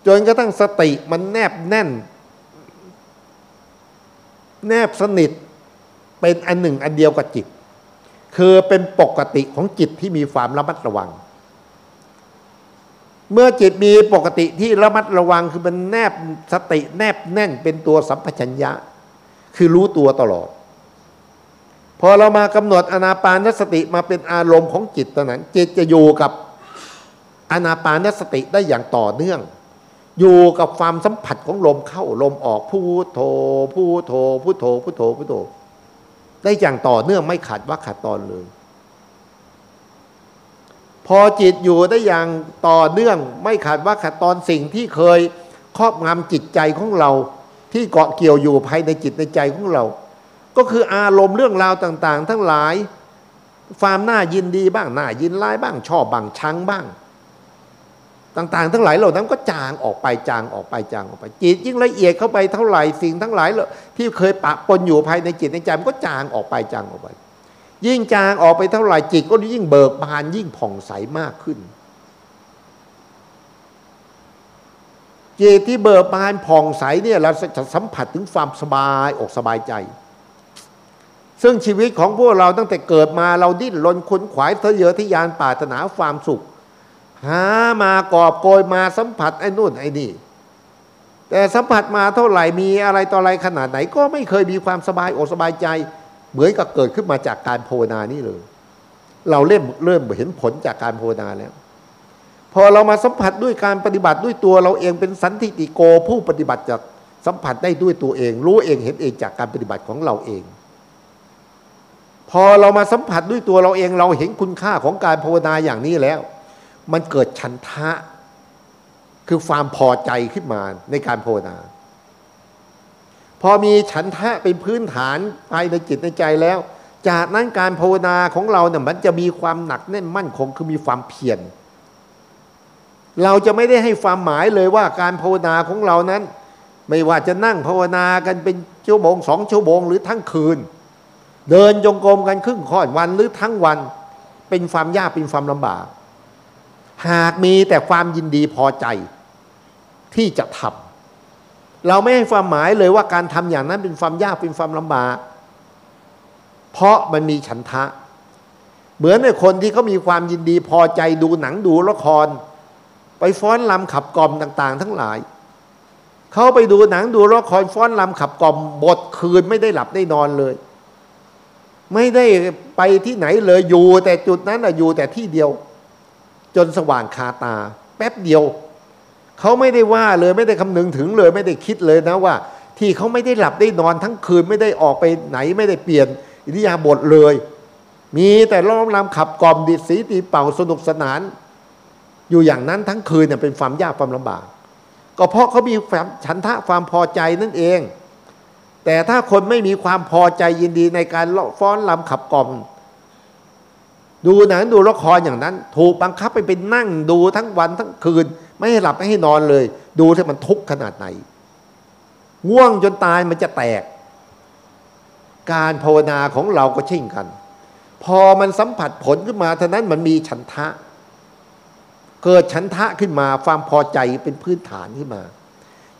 จนกระทั่งสติมันแนบแน่น แนบสนิทเป็นอันหนึ่งอันเดียวกับจิต คือเป็นปกติของจิตที่มีความระมัดระวัง เมื่อจิตมีปกติที่ระมัดระวังคือมันแนบสติแนบแน่นเป็นตัวสัมปชัญญะ คือรู้ตัวตลอด พอเรามากำหนดอนาปานสติมาเป็นอารมณ์ของจิตตอนนั้นจิตจะอยู่กับอนาปานสติได้อย่างต่อเนื่อง อยู่กับความสัมผัสของลมเข้าลมออกพูดโทพูดโทพูดโทพูดโทพูดโทได้อย่างต่อเนื่องไม่ขาดว่าขาดตอนเลย พอจิตอยู่ได้อย่างต่อเนื่อง ไม่ขาดว่าขาดตอนสิ่งที่เคยครอบงำจิตใจของเรา ที่เกาะเกี่ยวอยู่ภายในจิตในใจของเรา ก็คืออารมณ์เรื่องราวต่าง ๆ ทั้งหลายความน่ายินดีบ้างน่ายินร้ายบ้างชอบบ้างชังบ้าง ต่างๆ ทั้งหลายเหล่านั้นก็จางออกไปจางออกไปจางออกไป จิตยิ่งละเอียดเข้าไปเท่าไหร่สิ่งทั้งหลายที่เคยปะปนอยู่ภายในจิตในใจมันก็จางออกไปจางออกไป ยิ่งจางออกไปเท่าไหร่จิตก็ยิ่งเบิกบานยิ่งผ่องใสมากขึ้น จิตที่เบิกบานผ่องใสเนี่ยเราจะสัมผัสถึงความสบายอกสบายใจซึ่งชีวิตของพวกเราตั้งแต่เกิดมาเราดิ้นรนค้นขวายทะเยอทยานปราถนาความสุข หามากอบโกยมาสัมผัสไอ้นู่นไอ้นี่ แต่สัมผัสมาเท่าไหร่มีอะไรต่ออะไรขนาดไหน ก็ไม่เคยมีความสบายอกสบายใจ เหมือนกับเกิดขึ้นมาจากการภาวนานี่เลย เราเริ่มเริ่มเห็นผลจากการภาวนาแล้ว พอเรามาสัมผัสด้วยการปฏิบัติด้วยตัวเราเองเป็นสันติติโกผู้ปฏิบัติจากสัมผัสได้ด้วยตัวเอง รู้เองเห็นเองจากการปฏิบัติของเราเอง พอเรามาสัมผัสด้วยตัวเราเองเราเห็นคุณค่าของการภาวนาอย่างนี้แล้ว มันเกิดฉันทะ คือความพอใจขึ้นมาในการภาวนา พอมีฉันทะเป็นพื้นฐานภายในจิตในใจแล้ว จากนั้นการภาวนาของเราเนี่ยมันจะมีความหนักแน่นมั่นคงคือมีความเพียรเราจะไม่ได้ให้ความหมายเลยว่าการภาวนาของเรานั้น ไม่ว่าจะนั่งภาวนากันเป็นชั่วโมงสองชั่วโมงหรือทั้งคืน เดินจงกรมกันครึ่งค่อนวันหรือทั้งวัน เป็นความยากเป็นความลำบาก หากมีแต่ความยินดีพอใจที่จะทำเราไม่ให้ความหมายเลยว่าการทำอย่างนั้นเป็นความยากเป็นความลำบาก เพราะมันมีฉันทะ เหมือนในคนที่เขามีความยินดีพอใจดูหนังดูละคร ไปฟ้อนลำขับกล่อมต่าง ๆ ทั้งหลายเขาไปดูหนังดูละครฟ้อนลำขับกล่อมบทคืนไม่ได้หลับได้นอนเลย ไม่ได้ไปที่ไหนเลยอยู่แต่จุดนั้นอยู่แต่ที่เดียว จนสว่างคาตา แป๊บเดียว เขาไม่ได้ว่าเลยไม่ได้คำนึงถึงเลย ไม่ได้คิดเลยนะว่า ที่เขาไม่ได้หลับได้นอนทั้งคืนไม่ได้ออกไปไหนไม่ได้เปลี่ยน อิริยาบถเลย มีแต่ร้องรำขับกล่อมดิสีตีเป่าสนุกสนาน อยู่อย่างนั้นทั้งคืนเนี่ยเป็นความยากความลำบาก ก็เพราะเขามีความฉันทะความพอใจนั่นเอง แต่ถ้าคนไม่มีความพอใจยินดีในการฟ้อนรำขับกล่อม ดูหนังดูละครอย่างนั้น ถูกบังคับไปเป็นนั่งดูทั้งวันทั้งคืน ไม่ให้หลับไม่ให้นอนเลย ดูที่มันทุกข์ขนาดไหนง่วงจนตายมันจะแตก การภาวนาของเราก็เช่นกัน พอมันสัมผัสผลขึ้นมาเท่านั้นมันมีฉันทะ เกิดฉันทะขึ้นมาความพอใจเป็นพื้นฐานขึ้นมา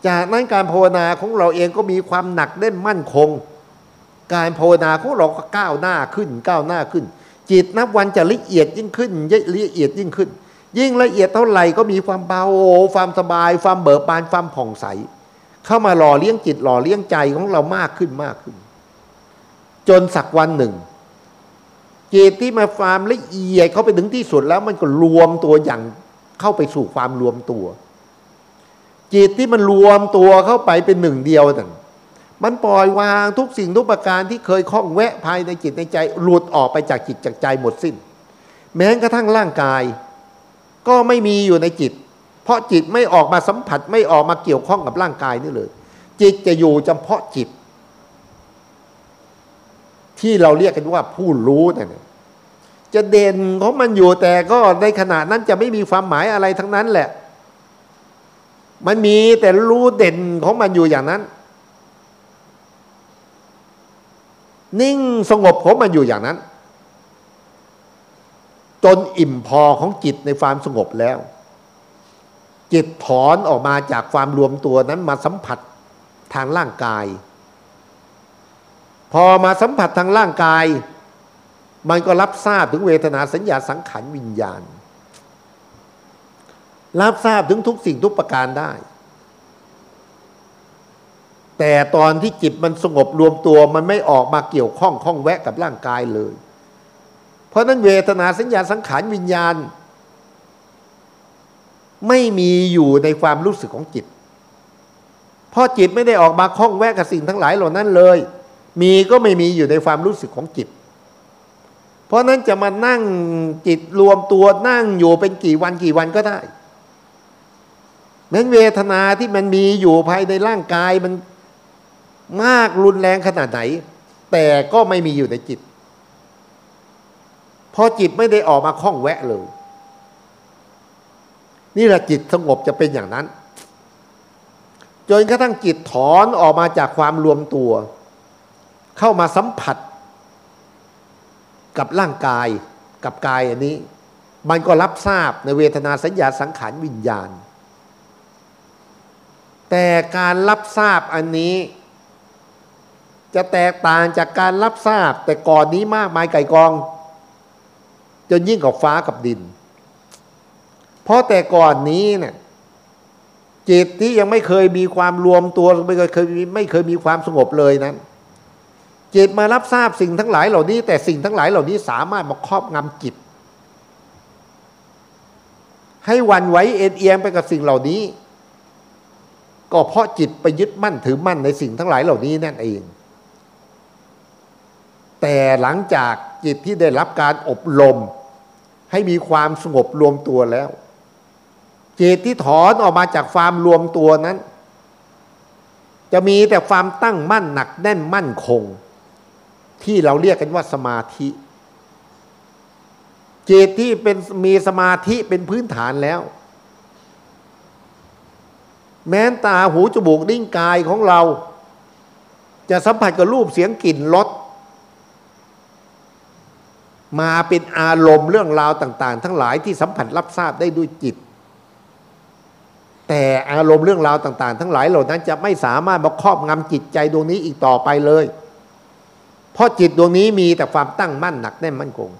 จากนั้นการภาวนาของเราเองก็มีความหนักแน่นมั่นคง การภาวนาของเราก็ก้าวหน้าขึ้นก้าวหน้าขึ้น จิตนับวันจะละเอียดยิ่งขึ้นละเอียดยิ่งขึ้น ยิ่งละเอียดเท่าไหร่ก็มีความเบาความสบาย ความเบิกบานความผ่องใส เข้ามาหล่อเลี้ยงจิตหล่อเลี้ยงใจของเรามากขึ้นมากขึ้น จนสักวันหนึ่งจิตที่มาความละเอียดเขาไปถึงที่สุดแล้วมันก็รวมตัวอย่างเข้าไปสู่ความรวมตัว จิตที่มันรวมตัวเข้าไปเป็นหนึ่งเดียวนั่น มันปล่อยวางทุกสิ่งทุกประการที่เคยคล้องแวะภายในจิตในใจหลุดออกไปจากจิตจากใจหมดสิ้น แม้กระทั่งร่างกาย ก็ไม่มีอยู่ในจิต เพราะจิตไม่ออกมาสัมผัสไม่ออกมาเกี่ยวข้องกับร่างกายนี่เลย จิตจะอยู่เฉพาะจิต ที่เราเรียกกันว่าผู้รู้เนี่ยจะเด่นของมันอยู่แต่ก็ในขณะนั้นจะไม่มีความหมายอะไรทั้งนั้นแหละ มันมีแต่รู้เด่นของมันอยู่อย่างนั้น นิ่งสงบของมันอยู่อย่างนั้น จนอิ่มพอของจิตในความสงบแล้ว จิตถอนออกมาจากความรวมตัวนั้นมาสัมผัสทางร่างกาย พอมาสัมผัสทางร่างกาย มันก็รับทราบถึงเวทนาสัญญาสังขารวิญญาณ รับทราบถึงทุกสิ่งทุกประการได้ แต่ตอนที่จิตมันสงบรวมตัวมันไม่ออกมาเกี่ยวข้องข้องแวะกับร่างกายเลย เพราะนั้นเวทนาสัญญาสังขารวิญญาณ ไม่มีอยู่ในความรู้สึกของจิตเพราะจิตไม่ได้ออกมาคล้องแวะกับสิ่งทั้งหลายเหล่านั้นเลย มีก็ไม่มีอยู่ในความรู้สึกของจิต เพราะนั้นจะมานั่งจิตรวมตัวนั่งอยู่เป็นกี่วันกี่วันก็ได้นั้นเวทนาที่มันมีอยู่ภายในร่างกายมัน มากรุนแรงขนาดไหน แต่ก็ไม่มีอยู่ในจิตพอจิตไม่ได้ออกมาคล้องแวะเลย นี่แหละจิตสงบจะเป็นอย่างนั้น จนกระทั่งจิตถอนออกมาจากความรวมตัว เข้ามาสัมผัส กับร่างกายกับกายอันนี้ มันก็รับทราบในเวทนาสัญญาสังขารวิญญาณแต่การรับทราบอันนี้ จะแตกต่างจากการรับทราบ แต่ก่อนนี้มากมายไก่กอง จนยิ่งกว่าฟ้ากับดิน เพราะแต่ก่อนนี้เนี่ยจิตที่ยังไม่เคยมีความรวมตัวไม่เคยไม่เคยมีความสงบเลยนั้นจิตมารับทราบสิ่งทั้งหลายเหล่านี้ แต่สิ่งทั้งหลายเหล่านี้สามารถมาครอบงำจิต ให้วันไหวเอ็นเอียงไปกับสิ่งเหล่านี้ ก็เพราะจิตไปยึดมั่นถือมั่นในสิ่งทั้งหลายเหล่านี้นั่นเอง แต่หลังจากจิตที่ได้รับการอบรม ให้มีความสงบรวมตัวแล้ว จิตที่ถอนออกมาจากความรวมตัวนั้น จะมีแต่ความตั้งมั่นหนักแน่นมั่นคง ที่เราเรียกกันว่าสมาธิ จิตที่เป็นมีสมาธิเป็นพื้นฐานแล้ว แม้นตาหูจมูกดิ้งกายของเรา จะสัมผัสกับรูปเสียงกลิ่นรส มาเป็นอารมณ์เรื่องราวต่าง ๆ ทั้งหลายที่สัมผัสรับทราบได้ด้วยจิต แต่อารมณ์เรื่องราวต่าง ๆ ทั้งหลายเหล่านั้นจะไม่สามารถมาครอบงำจิตใจดวงนี้อีกต่อไปเลย เพราะจิตดวงนี้มีแต่ความตั้งมั่นหนักแน่นมั่นคง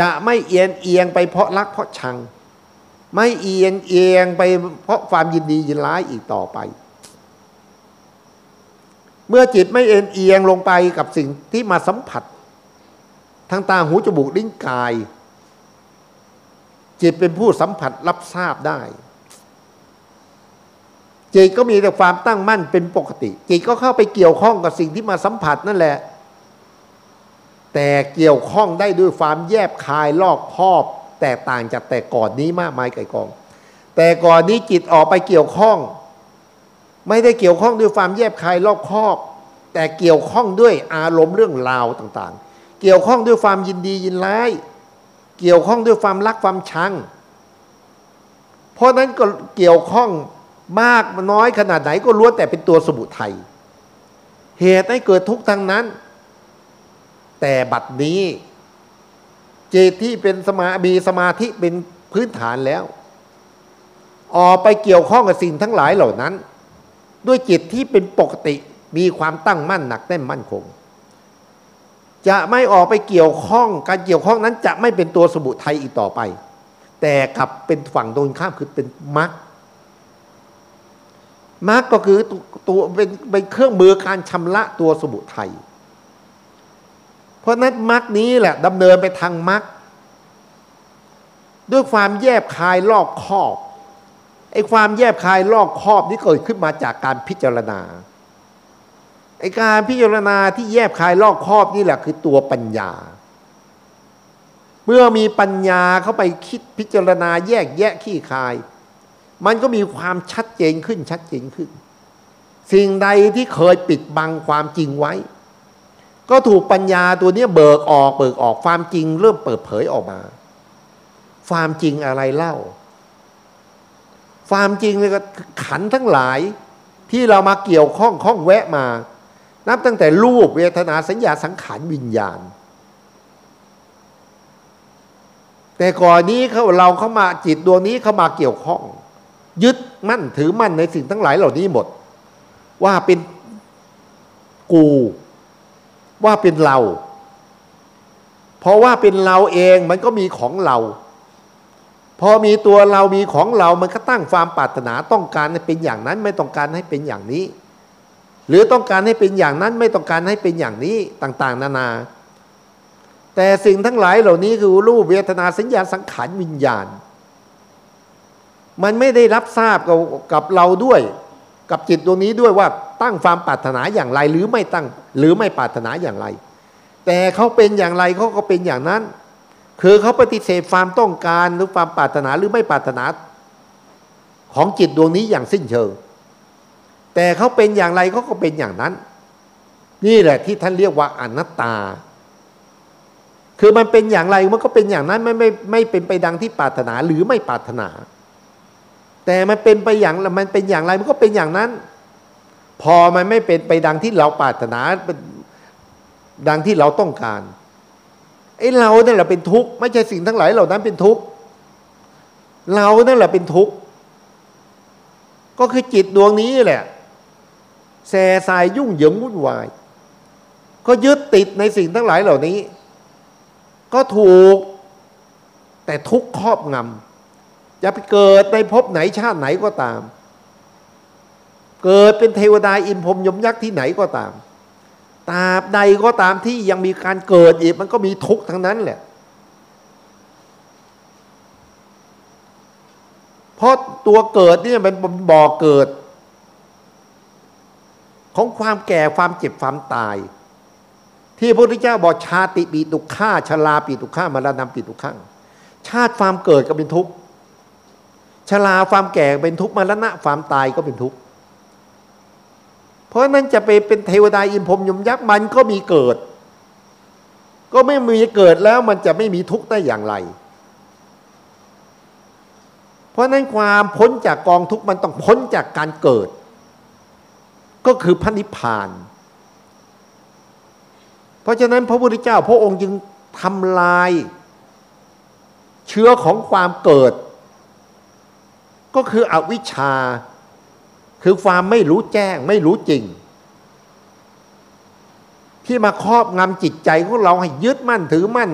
จะไม่เอียงเอียงไปเพราะรักเพราะชัง ไม่เอียงเอียงไปเพราะความยินดียินร้ายอีกต่อไปเมื่อจิตไม่เอ็นเอียงลงไปกับสิ่งที่มาสัมผัส ทางตาหูจมูกลิ้นกาย จิตเป็นผู้สัมผัสรับทราบได้ จิตก็มีแต่ความตั้งมั่นเป็นปกติ จิตก็เข้าไปเกี่ยวข้องกับสิ่งที่มาสัมผัสนั่นแหละ แต่เกี่ยวข้องได้ด้วยความแยบคายลอกครอบ แตกต่างจากแต่ก่อนนี้มากมายไกลกอง แต่ก่อนนี้จิตออกไปเกี่ยวข้อง ไม่ได้เกี่ยวข้องด้วยความแยบคายลอกครอบ แต่เกี่ยวข้องด้วยอารมณ์เรื่องราวต่างๆ เกี่ยวข้องด้วยความยินดียินร้าย เกี่ยวข้องด้วยความรักความชัง เพราะนั้นก็เกี่ยวข้องมากน้อยขนาดไหนก็ล้วนแต่เป็นตัวสมุทัยเหตุให้เกิดทุกข์ทั้งนั้น แต่บัดนี้เจตที่เป็นสมามีสมาธิเป็นพื้นฐานแล้ว ออกไปเกี่ยวข้องกับสิ่งทั้งหลายเหล่านั้น ด้วยจิตที่เป็นปกติมีความตั้งมั่นหนักแน่นมั่นคง จะไม่ออกไปเกี่ยวข้องการเกี่ยวข้องนั้นจะไม่เป็นตัวสมุทัยอีกต่อไป แต่กลับเป็นฝั่งตรงข้ามคือเป็นมรรคมรรคก็คือตัวเป็นเป็นเครื่องมือการชำระตัวสมุทัยเพราะนั้นมรรคนี้แหละดำเนินไปทางมรรคด้วยความแยบคายลอกครอบไอ้ความแยบคายลอกครอบนี้เกิดขึ้นมาจากการพิจารณา ไอการพิจารณาที่แยบคายลอกครอบนี่แหละคือตัวปัญญา เมื่อมีปัญญาเข้าไปคิดพิจารณาแยกแยะขี้คาย มันก็มีความชัดเจนขึ้นชัดเจนขึ้น สิ่งใดที่เคยปิดบังความจริงไว้ ก็ถูกปัญญาตัวนี้เบิกออกเบิกออกความจริงเริ่มเปิดเผยออกมา ความจริงอะไรเล่า ความจริงเลยก็ขันทั้งหลายที่เรามาเกี่ยวข้องข้องแวะมา นับตั้งแต่รูปเวทนาสัญญาสังขารวิญญาณ แต่ก่อนนี้เขาเราเข้ามาจิตดวงนี้เข้ามาเกี่ยวข้อง ยึดมั่นถือมั่นในสิ่งทั้งหลายเหล่านี้หมด ว่าเป็นกู ว่าเป็นเราเพราะว่าเป็นเราเองมันก็มีของเรา พอมีตัวเรามีของเรามันก็ตั้งความปรารถนาต้องการให้เป็นอย่างนั้นไม่ต้องการให้เป็นอย่างนี้ หรือต้องการให้เป็นอย่างนั้นไม่ต้องการให้เป็นอย่างนี้ต่างๆ นานา แต่สิ่งทั้งหลายเหล่านี้คือรูปเวทนาสัญญาสังขารวิญญาณ มันไม่ได้รับทราบกับกับเราด้วย กับจิตดวงนี้ด้วยว่าตั้งความปรารถนาอย่างไร หรือไม่ตั้งหรือไม่ปรารถนาอย่างไร แต่เขาเป็นอย่างไรเขาก็เป็นอย่างนั้น คือเขาปฏิเสธความต้องการหรือความปรารถนาหรือไม่ปรารถนาของจิตดวงนี้อย่างสิ้นเชิง แต่เขาเป็นอย่างไรเขาก็เป็นอย่างนั้น นี่แหละที่ท่านเรียกว่าอนัตตา คือมันเป็นอย่างไรมันก็เป็นอย่างนั้นไม่ไม่ไม่เป็นไปดังที่ปรารถนาหรือไม่ปรารถนา แต่มันเป็นไปอย่างมันเป็นอย่างไรมันก็เป็นอย่างนั้น พอมันไม่เป็นไปดังที่เราปรารถนาดังที่เราต้องการไอ้เราเนี่ยแหละเป็นทุกข์ไม่ใช่สิ่งทั้งหลายเหล่านั้นเป็นทุกข์เราเนั่นแหละเป็นทุกข์ก็คือจิตดวงนี้แหละ แส่สายยุ่งเหยิงวุ่นวาย ก็ยึดติดในสิ่งทั้งหลายเหล่านี้ ก็ถูกแต่ทุกข์ครอบงำจะไปเกิดในภพไหนชาติไหนก็ตาม เกิดเป็นเทวดาอินพรหมยมยักษ์ที่ไหนก็ตามตราบใดก็ตามที่ยังมีการเกิดอีกมันก็มีทุกข์ทั้งนั้นแหละ เพราะตัวเกิดนี่เป็นบ่อเกิด ของความแก่ความเจ็บความตาย ที่พระพุทธเจ้าบอกชาติปีตุข่าชลาปีตุข่ามรณะปีตุข่าชาติความเกิดก็เป็นทุกข์ชราความแก่เป็นทุกข์มรณะความตายก็เป็นทุกข์เพราะนั้นจะไปเป็นเทวดาอินพรมยมยักษ์มันก็มีเกิด ก็ไม่มีเกิดแล้วมันจะไม่มีทุกข์ได้อย่างไร เพราะนั้นความพ้นจากกองทุกข์มันต้องพ้นจากการเกิด ก็คือพระนิพพาน เพราะฉะนั้นพระพุทธเจ้าพระองค์จึงทำลาย เชื้อของความเกิด ก็คืออวิชชา คือความไม่รู้แจ้งไม่รู้จริง ที่มาครอบงำจิตใจของเราให้ยึดมั่นถือมั่น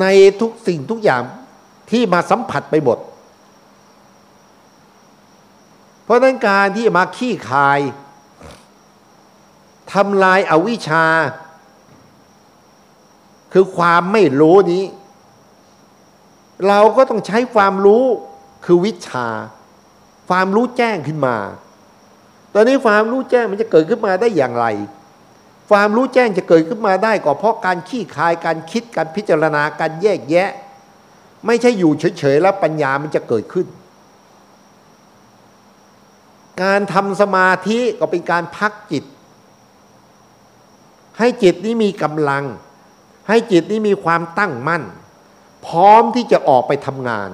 ในทุกสิ่งทุกอย่างที่มาสัมผัสไปหมด เพ ราะนั้นการที่มาขี้คายทำลายอาวิชชา คือความไม่รู้นี้ เราก็ต้องใช้ความรู้คือวิชา ความรู้แจ้งขึ้นมา ตอนนี้ความรู้แจ้งมันจะเกิดขึ้นมาได้อย่างไร ความรู้แจ้งจะเกิดขึ้นมาได้ก็เพราะการขี้คายการคิดการพิจารณาการแยกแยะ ไม่ใช่อยู่เฉยๆแล้วปัญญามันจะเกิดขึ้น การทำสมาธิก็เป็นการพักจิต ให้จิตนี้มีกำลัง ให้จิตนี้มีความตั้งมั่น พร้อมที่จะออกไปทำงาน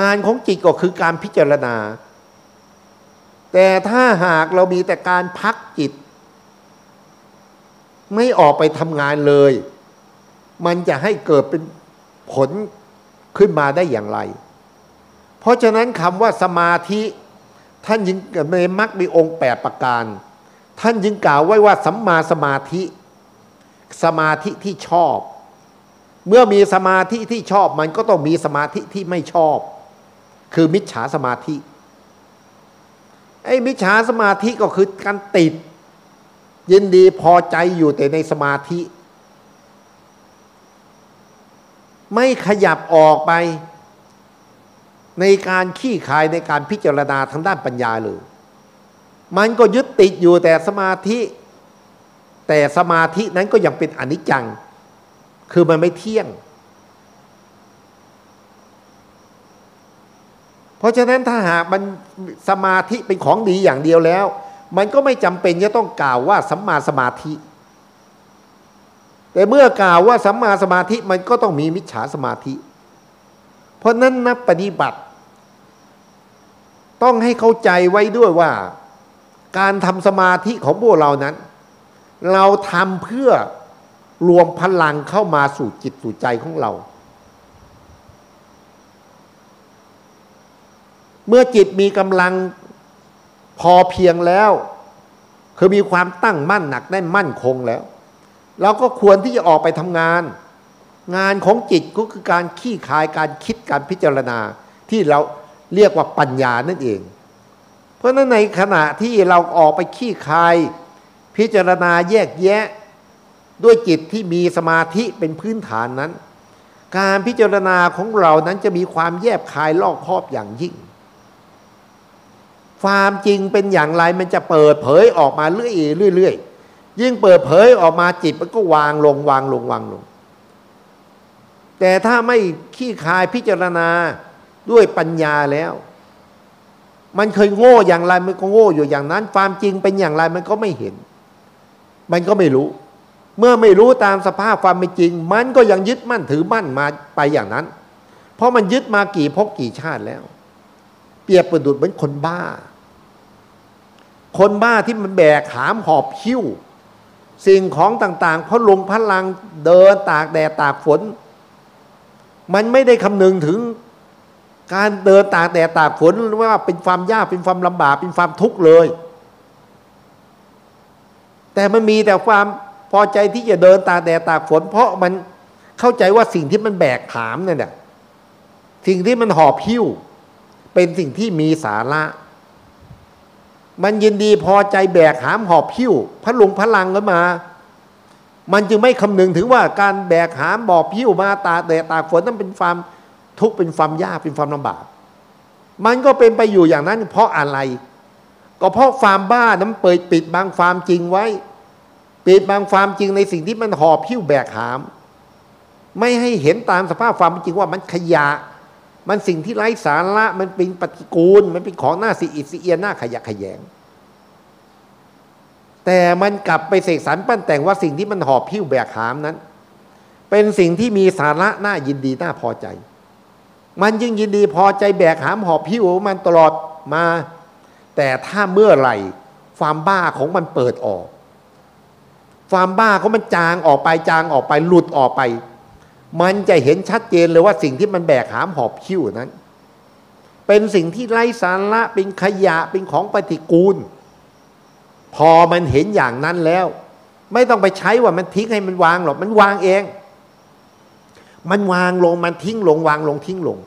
งานของจิตก็คือการพิจารณา แต่ถ้าหากเรามีแต่การพักจิต ไม่ออกไปทำงานเลย มันจะให้เกิดเป็นผลขึ้นมาได้อย่างไร เพราะฉะนั้นคำว่าสมาธิท่านยิงในมักมีองค์แปดประการ ท่านยิงกล่าวไว้ว่าสัมมาสมาธิ สมาธิที่ชอบ เมื่อมีสมาธิที่ชอบมันก็ต้องมีสมาธิที่ไม่ชอบ คือมิจฉาสมาธิไอ้มิจฉาสมาธิก็คือการติด ยินดีพอใจอยู่แต่ในสมาธิ ไม่ขยับออกไป ในการขี้คายในการพิจารณาทางด้านปัญญาเลย มันก็ยึดติดอยู่แต่สมาธิ แต่สมาธินั้นก็ยังเป็นอนิจจัง คือมันไม่เที่ยง เพราะฉะนั้นถ้าหากมันสมาธิเป็นของดีอย่างเดียวแล้ว มันก็ไม่จำเป็นจะต้องกล่าวว่าสัมมาสมาธิ แต่เมื่อกล่าวว่าสัมมาสมาธิมันก็ต้องมีมิจฉาสมาธิ เพราะนั้นนักปฏิบัติ ต้องให้เข้าใจไว้ด้วยว่า การทำสมาธิของพวกเรานั้น เราทำเพื่อรวมพลังเข้ามาสู่จิตสู่ใจของเรา เมื่อจิตมีกำลังพอเพียงแล้ว คือมีความตั้งมั่นหนักแน่นมั่นคงแล้ว เราก็ควรที่จะออกไปทำงาน งานของจิตก็คือการขี้คายการคิดการพิจารณาที่เราเรียกว่าปัญญานั่นเอง เพราะนั้นในขณะที่เราออกไปขี้คายพิจารณาแยกแยะ ด้วยจิตที่มีสมาธิเป็นพื้นฐานนั้น การพิจารณาของเรานั้นจะมีความแยบคายลอกครอบอย่างยิ่ง ความจริงเป็นอย่างไรมันจะเปิดเผยออกมาเรื่อยๆเรื่อยๆยิ่งเปิดเผยออกมาจิตมันก็วางลงวางลงวางลง แต่ถ้าไม่ขี้คายพิจารณาด้วยปัญญาแล้ว มันเคยโง่อย่างไรมันก็โง่อยู่อย่างนั้น ความจริงเป็นอย่างไรมันก็ไม่เห็น มันก็ไม่รู้ เมื่อไม่รู้ตามสภาพความเป็นจริง มันก็ยังยึดมั่นถือมั่นมาไปอย่างนั้น เพราะมันยึดมากี่พบกี่ชาติแล้ว เปรียบประดุดเหมือนคนบ้า คนบ้าที่มันแบกหามหอบคิ้ว สิ่งของต่างๆเพราะลงพลังเดินตากแดดตากฝน มันไม่ได้คำนึงถึงการเดินตากแดดตากฝนว่าเป็นความยากเป็นความลำบากเป็นความทุกข์เลย แต่มันมีแต่ความพอใจที่จะเดินตากแดดตากฝน เพราะมันเข้าใจว่าสิ่งที่มันแบกหามเนี่ยสิ่งที่มันหอบพิ้ว เป็นสิ่งที่มีสาระ มันยินดีพอใจแบกหามหอบพิ้วพลุงพลังกันมา มันจึงไม่คำนึงถึงว่าการแบกหามบอบพิ้วมาตาแดดตากฝนนั้นเป็นความทุกข์เป็นความยากเป็นความลำบาก มันก็เป็นไปอยู่อย่างนั้น เพราะอะไร ก็เพราะความบ้านั้นเปิดปิดบางความจริงไว้ ปิดบางความจริงในสิ่งที่มันหอบพิ้วแบกหาม ไม่ให้เห็นตามสภาพความจริงว่ามันขยะ มันสิ่งที่ไร้สาระมันเป็นปฏิกูล มันเป็นของหน้าสีอิสีเอียนหน้าขยะขยง แต่มันกลับไปเสกสรรปั้นแต่งว่าสิ่งที่มันหอบพิ้วแบกหามนั้น เป็นสิ่งที่มีสาระน่ายินดีน่าพอใจ มันยิ่งยินดีพอใจแบกหามหอบพิ้วมันตลอดมา แต่ถ้าเมื่อไหร่ความบ้าของมันเปิดออก ความบ้าของมันจางออกไปจางออกไปหลุดออกไป มันจะเห็นชัดเจนเลยว่าสิ่งที่มันแบกหามหอบคิ้วนั้น เป็นสิ่งที่ไร้สาระเป็นขยะเป็นของปฏิกูล พอมันเห็นอย่างนั้นแล้ว ไม่ต้องไปใช้ว่ามันทิ้งให้มันวางหรอกมันวางเอง มันวางลงมันทิ้งลงวางลงทิ้งลง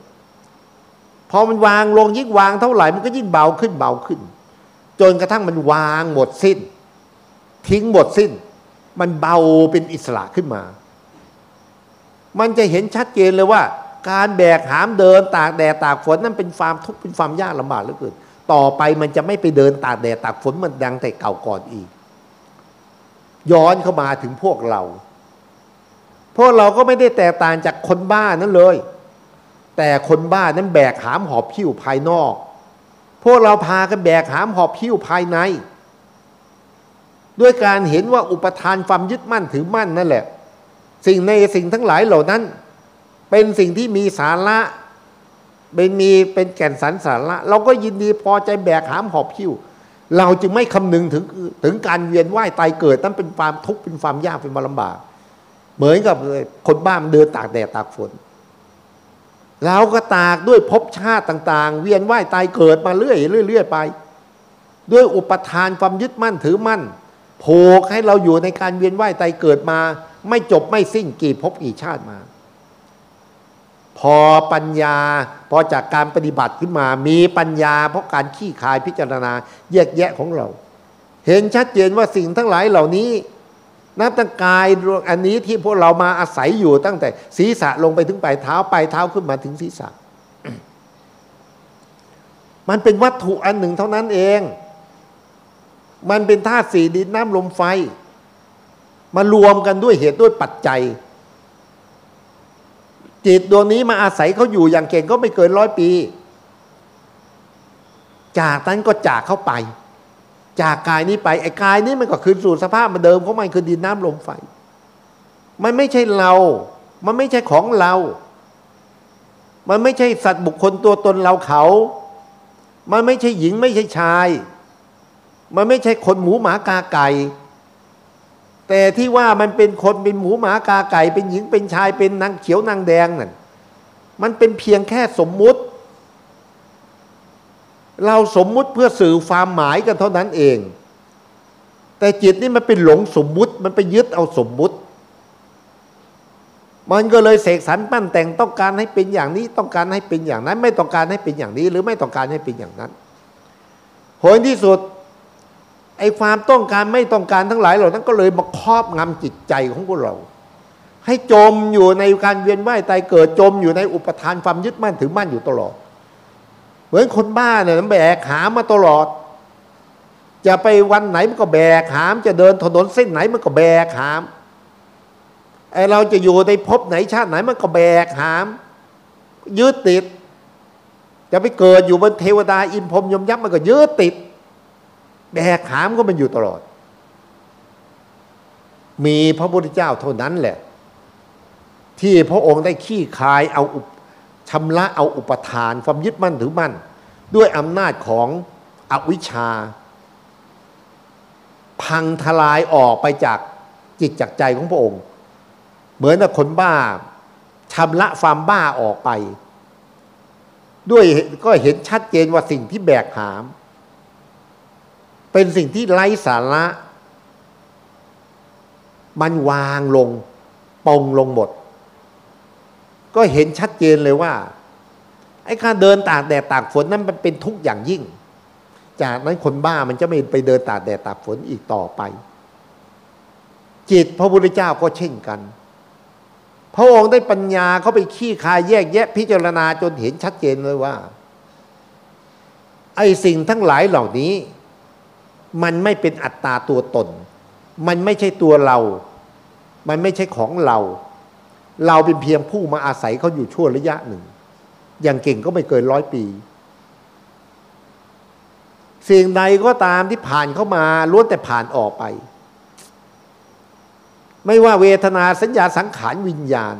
พอมันวางลงยิ่งวางเท่าไหร่มันก็ยิ่งเบาขึ้นเบาขึ้น จนกระทั่งมันวางหมดสิ้น ทิ้งหมดสิ้น มันเบาเป็นอิสระขึ้นมา มันจะเห็นชัดเจนเลยว่า การแบกหามเดินตากแดดตากฝนนั้นเป็นความทุกข์เป็นความยากลำบากเหลือเกิน ต่อไปมันจะไม่ไปเดินตากแดดตากฝนมันดังแต่เก่าก่อนอีก ย้อนเข้ามาถึงพวกเรา พวกเราก็ไม่ได้แตกต่างจากคนบ้านั้นเลย แต่คนบ้านั้นแบกหามหอบพิ้วภายนอก พวกเราพากันแบกหามหอบพิ้วภายใน ด้วยการเห็นว่าอุปทานความยึดมั่นถือมั่นนั่นแหละ สิ่งในสิ่งทั้งหลายเหล่านั้น เป็นสิ่งที่มีสาระ เป็นมีเป็นแก่นสารสาระเราก็ยินดีพอใจแบกหามหอบพิ้ว เราจึงไม่คำนึงถึงถึงการเวียนว่ายตายเกิดนั้นเป็นความทุกข์เป็นความยากเป็นความลำบาก เหมือนกับคนบ้ามันเดินตากแดดตากฝนเราก็ตากด้วยภพชาติต่าง ๆ เวียนว่ายตายเกิดมาเรื่อยเรื่อยไป ด้วยอุปทานความยึดมั่นถือมั่นโผูกให้เราอยู่ในการเวียนว่ายตายเกิดมา ไม่จบไม่สิ้นกี่ภพกี่ชาติมา พอปัญญา พอจากการปฏิบัติขึ้นมา มีปัญญา เพราะการขี้คายพิจารณาแยกแยะของเรา เห็นชัดเจนว่าสิ่งทั้งหลายเหล่านี้นับตั้งกายอันนี้ที่พวกเรามาอาศัยอยู่ตั้งแต่ศีรษะลงไปถึงปลายเท้าปลายเท้าขึ้นมาถึงศีรษะ มันเป็นวัตถุอันหนึ่งเท่านั้นเอง มันเป็นธาตุสี่ดินน้ำลมไฟ มารวมกันด้วยเหตุด้วยปัจจัย จิตดวงนี้มาอาศัยเขาอยู่อย่างเก่งก็ไม่เกินร้อยปี จากนั้นก็จากเข้าไป จากกายนี้ไปไอ้กายนี้มันก็คืนสู่สภาพมือนเดิมของมันคือดินน้ำลมไฟ มันไม่ใช่เรา มันไม่ใช่ของเรา มันไม่ใช่สัตว์บุคคลตัวตนเราเขา มันไม่ใช่หญิงไม่ใช่ชาย มันไม่ใช่คนหมูหมากาไก่ แต่ที่ว่ามันเป็นคนเป็นหมูหมากาไก่เป็นหญิงเป็นชายเป็นนางเขียวนางแดงนั่นมันเป็นเพียงแค่สมมุติ เราสมมุติเพื่อสื่อความหมายกันเท่านั้นเอง แต่จิตนี่มันเป็นหลงสมมุติ มันไปยึดเอาสมมุติ มันก็เลยเสกสรรปั้นแต่งต้องการให้เป็นอย่างนี้ต้องการให้เป็นอย่างนั้น ไม่ต้องการให้เป็นอย่างนี้ หรือไม่ต้องการให้เป็นอย่างนั้นผลที่สุด ไอ้ความต้องการไม่ต้องการทั้งหลายเหล่านั้นก็เลยมาครอบงำจิตใจของพวกเรา ให้จมอยู่ในการเวียนว่ายตายเกิดจมอยู่ในอุปทานความยึดมั่นถือมั่นอยู่ตลอด เหมือนคนบ้าเนี่ยมันแบกหามมาตลอด จะไปวันไหนมันก็แบกหาม จะเดินถนนเส้นไหนมันก็แบกหามไอเราจะอยู่ในภพไหนชาติไหนมันก็แบกหาม ยึดติด จะไปเกิดอยู่บนเทวดาอินพรมยมยักษ์มันก็ยึดติด แบกหามก็มันอยู่ตลอด มีพระพุทธเจ้าเท่านั้นแหละ ที่พระองค์ได้ขี้คายเอาชำระเอาอุปทาน ความยึดมั่นถือมั่น ด้วยอำนาจของอวิชชา พังทลายออกไปจากจิตจากใจของพระองค์ เหมือนกับคนบ้าชำระความบ้าออกไป ด้วยก็เห็นชัดเจนว่าสิ่งที่แบกหาม เป็นสิ่งที่ไร้สาระ มันวางลงปองลงหมด ก็เห็นชัดเจนเลยว่า ไอ้การเดินตากแดดตากฝนนั้นมันเป็นทุกข์อย่างยิ่ง จากนั้นคนบ้ามันจะไม่ไปเดินตากแดดตากฝนอีกต่อไป จิตพระพุทธเจ้าก็เช่นกัน พระองค์ได้ปัญญาเขาไปขี้คายแยกแยะพิจารณาจนเห็นชัดเจนเลยว่าไอ้สิ่งทั้งหลายเหล่านี้ มันไม่เป็นอัตตาตัวตน มันไม่ใช่ตัวเรา มันไม่ใช่ของเรา เราเป็นเพียงผู้มาอาศัยเขาอยู่ชั่วระยะหนึ่ง อย่างเก่งก็ไม่เกินร้อยปี สิ่งใดก็ตามที่ผ่านเข้ามาล้วนแต่ผ่านออกไป ไม่ว่าเวทนาสัญญาสังขารวิญญาณ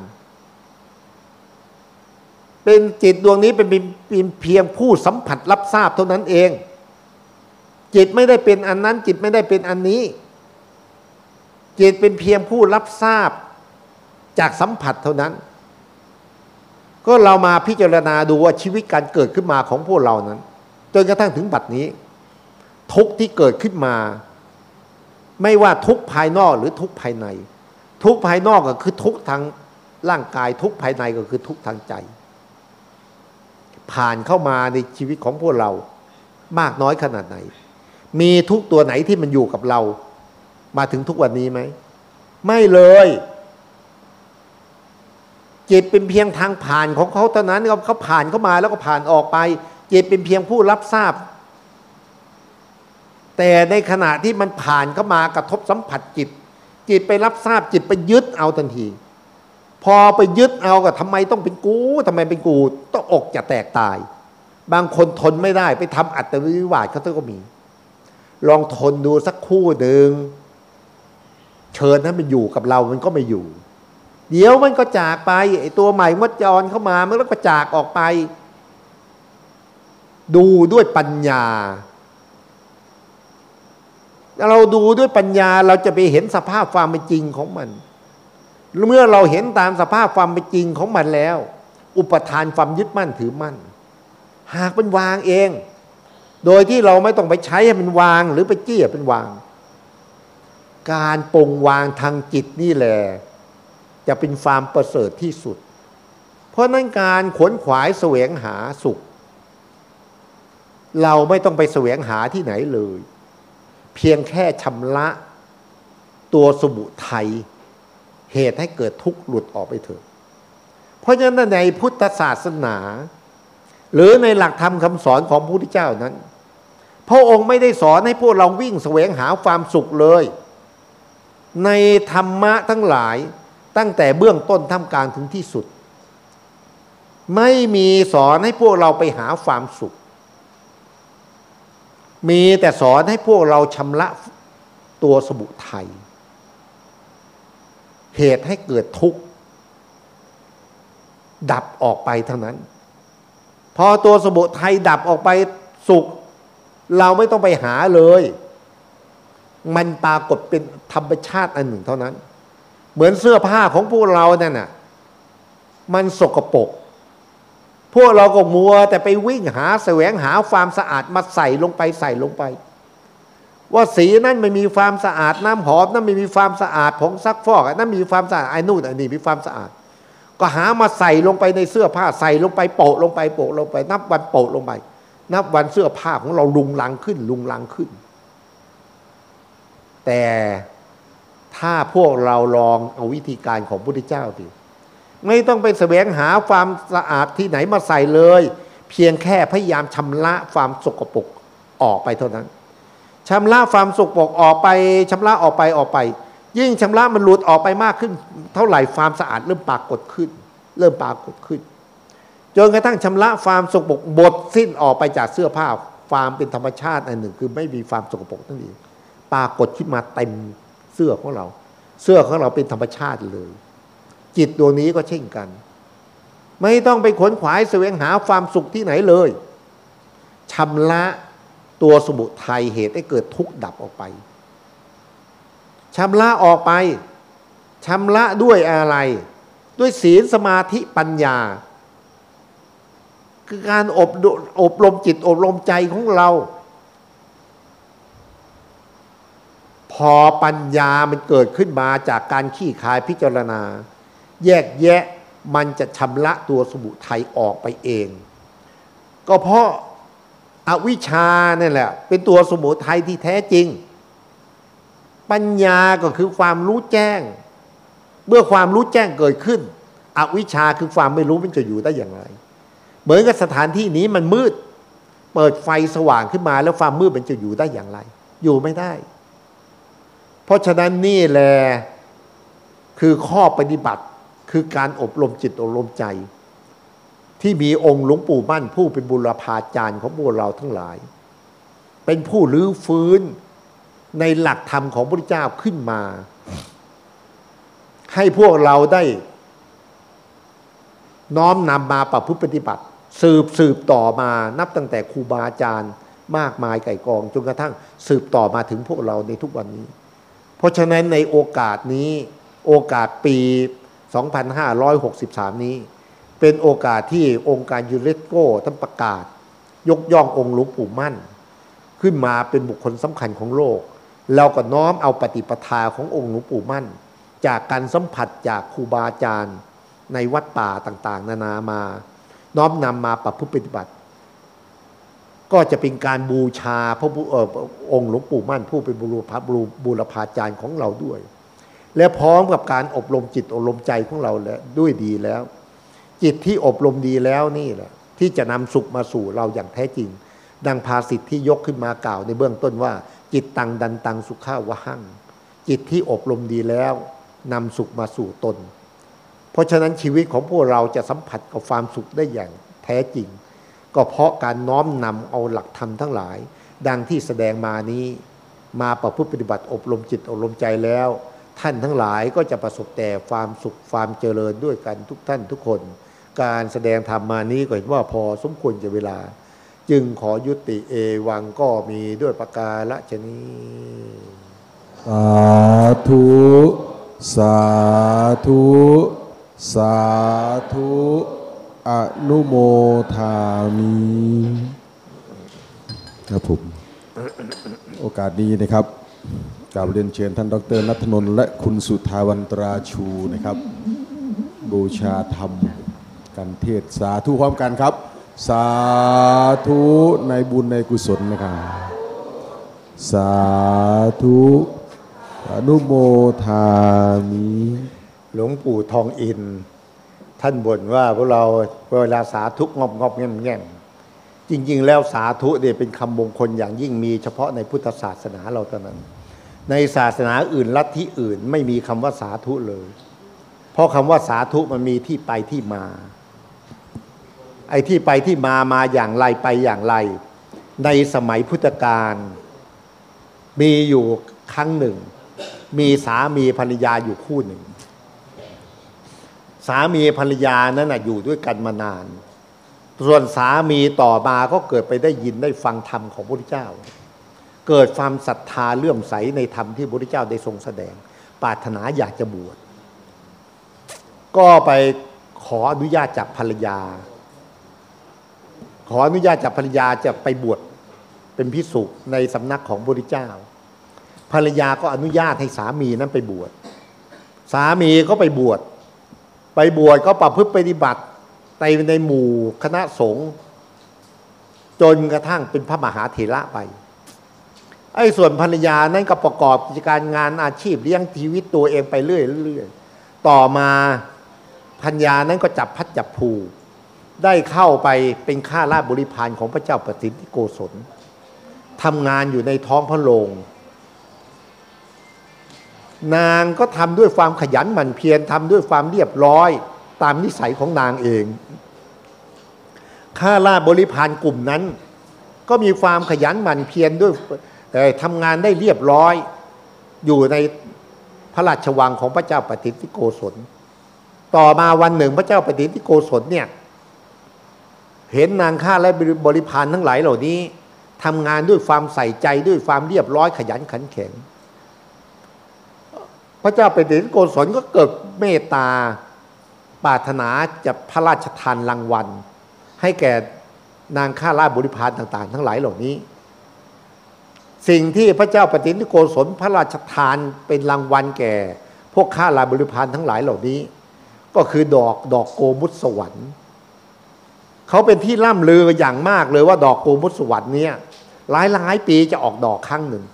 เป็นจิตดวงนี้เป็นเป็นเพียงผู้สัมผัสรับทราบเท่านั้นเอง จิตไม่ได้เป็นอันนั้น จิตไม่ได้เป็นอันนี้ จิตเป็นเพียงผู้รับทราบจากสัมผัสเท่านั้น ก็เรามาพิจารณาดูว่าชีวิตการเกิดขึ้นมาของพวกเรานั้นจนกระทั่งถึงบัดนี้ ทุกที่เกิดขึ้นมา ไม่ว่าทุกภายนอกหรือทุกภายใน ทุกภายนอกก็คือทุกทางร่างกาย ทุกภายในก็คือทุกทางใจ ผ่านเข้ามาในชีวิตของพวกเรามากน้อยขนาดไหน มีทุกตัวไหนที่มันอยู่กับเรา มาถึงทุกวันนี้ไหม ไม่เลย จิตเป็นเพียงทางผ่านของเขาเท่านั้นเขาผ่านเข้ามาแล้วก็ผ่านออกไป จิตเป็นเพียงผู้รับทราบ แต่ในขณะที่มันผ่านเข้ามากระทบสัมผัสจิต จิตไปรับทราบจิตไปยึดเอาทันที พอไปยึดเอาก็ทำไมต้องเป็นกูทำไมเป็นกูต้องอกจะแตกตาย บางคนทนไม่ได้ไปทำอัตวิวาทเขาก็มี ลองทนดูสักคู่หนึ่งเชิญให้มันอยู่กับเรามันก็ไม่อยู่ เดี๋ยวมันก็จากไปไอ้ตัวใหม่มดจรเข้ามามันก็จากออกไป ดูด้วยปัญญา เราดูด้วยปัญญาเราจะไปเห็นสภาพความเป็นจริงของมันเมื่อเราเห็นตามสภาพความเป็นจริงของมันแล้ว อุปทานความยึดมั่นถือมั่น หากเป็นวางเอง โดยที่เราไม่ต้องไปใช้ให้มันวางหรือไปเจี้ยเป็นวาง การปรงวางทางจิตนี่แหละจะเป็นฟามประเสริฐที่สุด เพราะนั้นการขวนขวายแสวงหาสุข เราไม่ต้องไปแสวงหาที่ไหนเลย เพียงแค่ชำระตัวสมุทัยเหตุให้เกิดทุกข์หลุดออกไปเถอะ เพราะฉะนั้นในพุทธศาสนา หรือในหลักธรรมคำสอนของพระพุทธเจ้านั้น พระองค์ไม่ได้สอนให้พวกเราวิ่งแสวงหาความสุขเลย ในธรรมะทั้งหลายตั้งแต่เบื้องต้นท่ามกลางถึงที่สุด ไม่มีสอนให้พวกเราไปหาความสุข มีแต่สอนให้พวกเราชำระตัวสมุทัยเหตุให้เกิดทุกข์ ดับออกไปเท่านั้น พอตัวสมุทัยดับออกไปสุข เราไม่ต้องไปหาเลย มันปรากฏเป็นธรรมชาติอันหนึ่งเท่านั้น เหมือนเสื้อผ้าของพวกเราเนี่ยนะมันสกปรกพวกเราก็มัวแต่ไปวิ่งหาแสวงหาความสะอาดมาใส่ลงไปใส่ลงไป ว่าสีนั้นไม่มีความสะอาดน้ำหอมนั้นไม่มีความสะอาดผงซักฟอกนั้นมีความสะอาดไอ้นู่นไอ้นี่มีความสะอาด ก็หามาใส่ลงไปในเสื้อผ้าใส่ลงไปโปะลงไปโปะลงไป นับวันโปะลงไป นับวันเสื้อผ้าของเราลุงลังขึ้น ลุงลังขึ้น แต่ถ้าพวกเราลองเอาวิธีการของพระพุทธเจ้าดิไม่ต้องไปแสวงหาความสะอาดที่ไหนมาใส่เลย เพียงแค่พยายามชำระความสกปรกออกไปเท่านั้นชำระความสกปรกออกไปชำระออกไปออกไป ยิ่งชำระมันหลุดออกไปมากขึ้น เท่าไหร่ความสะอาดเริ่มปรากฏขึ้น เริ่มปรากฏขึ้น จนกระทั่งชำระความสกปรกบดสิ้นออกไปจากเสื้อผ้าความเป็นธรรมชาติอันหนึ่ง คือไม่มีความสกปรกนั่นเองปรากฏขึ้นมาเต็มเสื้อของเรา เสื้อของเราเป็นธรรมชาติเลย จิตดวงนี้ก็เช่นกัน ไม่ต้องไปขนขวายแสวงหาความสุขที่ไหนเลยชำระตัวสมุทัยเหตุให้เกิดทุกข์ดับออกไปชำระออกไปชำระด้วยอะไร ด้วยศีลสมาธิปัญญา คือการอบอบรมจิตอบรมใจของเรา พอปัญญามันเกิดขึ้นมาจากการขี้คายพิจารณา แยกแยะมันจะชำระตัวสมุทัยออกไปเอง ก็เพราะอาวิชชาเนี่ยแหละ เป็นตัวสมุทัยที่แท้จริง ปัญญาก็คือความรู้แจ้ง เมื่อความรู้แจ้งเกิดขึ้นอวิชชาคือความไม่รู้มันจะอยู่ได้อย่างไร เหมือนกับสถานที่นี้มันมืด เปิดไฟสว่างขึ้นมาแล้วความมืดมันจะอยู่ได้อย่างไร อยู่ไม่ได้ เพราะฉะนั้นนี่แหละคือข้อปฏิบัติคือการอบรมจิตอบรมใจ ที่มีองค์หลวงปู่มั่นผู้เป็นบุรพาจารย์ของพวกเราทั้งหลาย เป็นผู้ลื้อฟื้นในหลักธรรมของพระเจ้าขึ้นมา ให้พวกเราได้ น้อมนำมาประพฤติปฏิบัติ สืบสืบต่อมานับตั้งแต่ครูบาอาจารย์มากมายไก่กองจนกระทั่งสืบต่อมาถึงพวกเราในทุกวันนี้ เพราะฉะนั้นในโอกาสนี้โอกาสปี 2563 นี้ เป็นโอกาสที่องค์การยูเนสโกท่านประกาศ ยกย่ององค์หลวงปู่มั่น ขึ้นมาเป็นบุคคลสำคัญของโลก เราก็น้อมเอาปฏิปทาขององค์หลวงปู่มั่น จากการสัมผัสจากครูบาอาจารย์ในวัดป่าต่างๆ นานามา น้อมนำมาปรับพฤติปฏิบัติ ก็จะเป็นการบูชาพระองค์หลวงปู่มั่นผู้เป็นบุรุษบูรพาจารย์ของเราด้วย และพร้อมกับการอบรมจิตอบรมใจของเราแล้วด้วยดีแล้ว จิตที่อบรมดีแล้วนี่แหละ ที่จะนำสุขมาสู่เราอย่างแท้จริง ดังภาสิทธิ์ที่ยกขึ้นมากล่าวในเบื้องต้นว่า จิตตังดันตังสุขาวะหังจิตที่อบรมดีแล้วนำสุขมาสู่ตน ราะฉะนั้นชีวิตของพวกเราจะสัมผัสกับความสุขได้อย่างแท้จริง ก็เพราะการน้อมนำเอาหลักธรรมทั้งหลาย ดังที่แสดงมานี้ มาประพฤติปฏิบัติอบรมจิตอบรมใจแล้ว ท่านทั้งหลายก็จะประสบแต่ความสุขความเจริญด้วยกันทุกท่านทุกคน การแสดงธรรมมานี้ก็เห็นว่าพอสมควรจะเวลา จึงขอยุติเอวังก็มีด้วยประกาศนี้สาธุ สาธุ สาธุอนุโมทามิครับผมโอกาสนี้นะครับกราบเรียนเชิญท่านดรนัทนนท์และคุณสุทาวันตราชูนะครับ บูชาธรรมกันเทศสาธุพร้อมกันครับ สาธุในบุญในกุศลนะครับสาธุอนุโมทามิ หลวงปู่ทองอิน ท่านบ่นว่าพวกเราเวลาสาธุงอบงอบแง่มแง่มจริง ๆ แล้วสาธุเนี่ยเป็นคำมงคลอย่างยิ่งมีเฉพาะในพุทธศาสนาเราเท่านั้น ในศาสนาอื่นลัทธิอื่นไม่มีคำว่าสาธุเลย เพราะคำว่าสาธุมันมีที่ไปที่มา ไอ้ที่ไปที่มามาอย่างไรไปอย่างไร ในสมัยพุทธกาลมีอยู่ครั้งหนึ่ง มีสามีภรรยาอยู่คู่หนึ่ง สามีภรรยานั้นนะอยู่ด้วยกันมานาน ส่วนสามีต่อมาก็เกิดไปได้ยินได้ฟังธรรมของพระพุทธเจ้า เกิดความศรัทธาเลื่อมใสในธรรมที่พระพุทธเจ้าได้ทรงแสดง ปรารถนาอยากจะบวชก็ไปขออนุญาตจากภรรยา ขออนุญาตจากภรรยาจะไปบวชเป็นพิสุในสำนักของพระพุทธเจ้า ภรรยาก็อนุญาตให้สามีนั้นไปบวชสามีก็ไปบวช ไปบวชก็ประพฤติปฏิบัติในในหมู่คณะสงฆ์จนกระทั่งเป็นพระมหาเถระไป ไอ้ส่วนภรรยานั้นก็ประกอบกิจการงานอาชีพเลี้ยงชีวิตตัวเองไปเรื่อยเรื่อยต่อมาพัญญานั้นก็จับพัดจับผูได้เข้าไปเป็นข้าราชบริพารของพระเจ้าปฏิทิโกศลทำงานอยู่ในท้องพระโรง นางก็ทำด้วยความขยันหมั่นเพียรทำด้วยความเรียบร้อย ตามนิสัยของนางเอง ข้าราชบริพารกลุ่มนั้น ก็มีความขยันหมั่นเพียรด้วยทำงานได้เรียบร้อย อยู่ในพระราชวังของพระเจ้าปฏิทิโกศล ต่อมาวันหนึ่งพระเจ้าปฏิทิโกศลเนี่ยเห็นนางข้าและบริพารทั้งหลายเหล่านี้ทำงานด้วยความใส่ใจด้วยความเรียบร้อยขยันขันแข็ง พระเจ้าปฏิทิโกศลก็เกิดเมตตาปรารถนาจะพระราชทานรางวัล ให้แก่นางข้าราชบริพารต่าง ๆ ทั้งหลายเหล่านี้ สิ่งที่พระเจ้าปฏิทิโกศลพระราชทานเป็นรางวัลแก่ พวกข้าราชบริพารทั้งหลายเหล่านี้ ก็คือดอกดอกโกมุตสวรรค์เขาเป็นที่ล่ำลืออย่างมากเลยว่าดอกโกมุตสวรรค์เนี่ยหลายหลายๆปีจะออกดอกครั้งหนึ่ง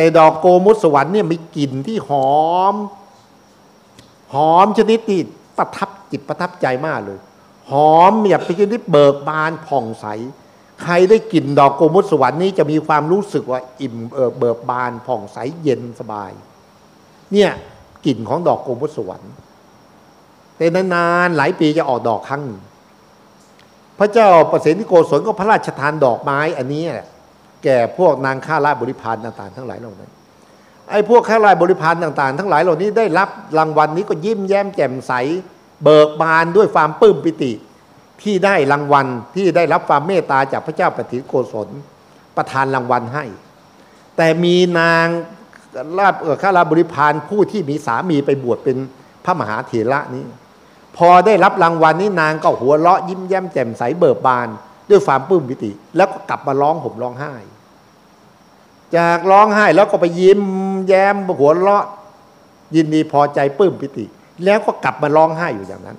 แต่ดอกโกมุตสวรรค์เนี่ยมีกลิ่นที่หอม หอมชนิดที่ประทับจิตประทับใจมากเลย หอมแบบเป็นชนิดเบิกบานผ่องใส ใครได้กลิ่นดอกโกมุตสวรรค์นี้จะมีความรู้สึกว่าอิ่มเอิบเบิกบานผ่องใสเย็นสบาย เนี่ยกลิ่นของดอกโกมุตสวรรค์แต่นานๆหลายปีจะออกดอกครั้งหนึ่งพระเจ้าประสิทธิโกศลก็พระราชทานดอกไม้อันนี้แหละ แก่พวกนางข้าราชบริพารต่างๆ ทั้งหลายเหล่านั้นไอ้พวกข้าราชบริพารต่างๆ ทั้งหลายเหล่านี้ได้รับรางวัลนี้ก็ยิ้มแย้มแจ่มใส เบิกบานด้วยความปลื้มปิติ ที่ได้รางวัลที่ได้รับความเมตตาจากพระเจ้าปฏิโกศลประทานรางวัลให้ แต่มีนางราชข้าราชบริพารผู้ที่มีสามีไปบวชเป็นพระมหาเถระนี้ พอได้รับรางวัลนี้นางก็หัวเราะยิ้มแย้มแจ่มใสเบิกบาน ด้วยความปลื้มปิติ แล้วก็กลับมาร้องห่มร้องไห้ จากร้องไห้แล้วก็ไปยิ้มแย้มหัวเราะยินดีพอใจปลื้มปิติ แล้วก็กลับมาร้องไห้อยู่อย่างนั้น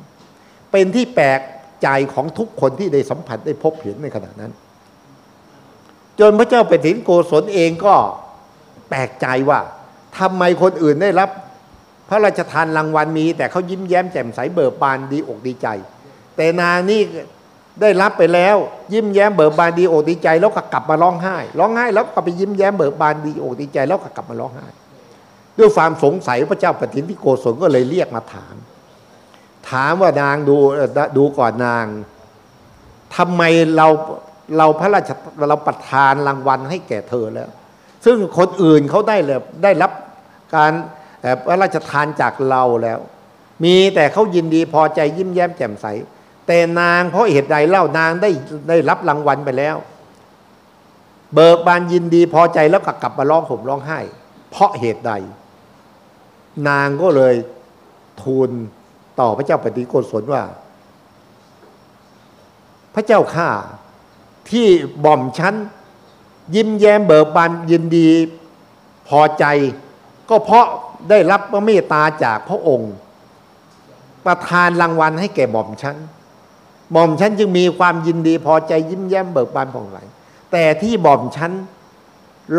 เป็นที่แปลกใจของทุกคนที่ได้สัมผัสได้พบเห็นในขณะนั้น จนพระเจ้าเป็นถินโกศลเองก็แปลกใจว่าทำไมคนอื่นได้รับ พระราชทานรางวัลมี แต่เขายิ้มแย้มแจ่มใสเบิกบานดีอกดีใจ แต่นางนี่ ได้รับไปแล้ว ยิ้มแย้มเบิกบานดีอกดีใจ แล้วก็กลับมาร้องไห้ร้องไห้แล้วก็ไปยิ้มแย้มเบิกบานดีอกดีใจ แล้วก็กลับมาร้องไห้ ด้วยความสงสัยพระเจ้าปฏิทิโกศลก็เลยเรียกมาถาม ถามว่านางดูดูก่อนนางทำไมเราเราพระราชเราประทานรางวัลให้แก่เธอแล้ว ซึ่งคนอื่นเขาได้เลยได้รับการพระราชทานจากเราแล้ว มีแต่เขายินดีพอใจยิ้มแย้มแจ่มใส แต่นางเพราะเหตุใดเล่านางได้ได้รับรางวัลไปแล้ว เบิกบานยินดีพอใจแล้วก็กลับมาร้องห่มร้องไห้ เพราะเหตุใด นางก็เลยทูลต่อพระเจ้าปฏิโกศลว่า พระเจ้าข้าที่บ่อมชั้นยิ้มแย้มเบิกบานยินดีพอใจ ก็เพราะได้รับพระเมตตาจากพระองค์ ประทานรางวัลให้แก่บ่อมชั้น บ่อมชั้นจึงมีความยินดีพอใจยิ้มแย้มเบิกบานผ่องใสแต่ที่บ่อมชั้น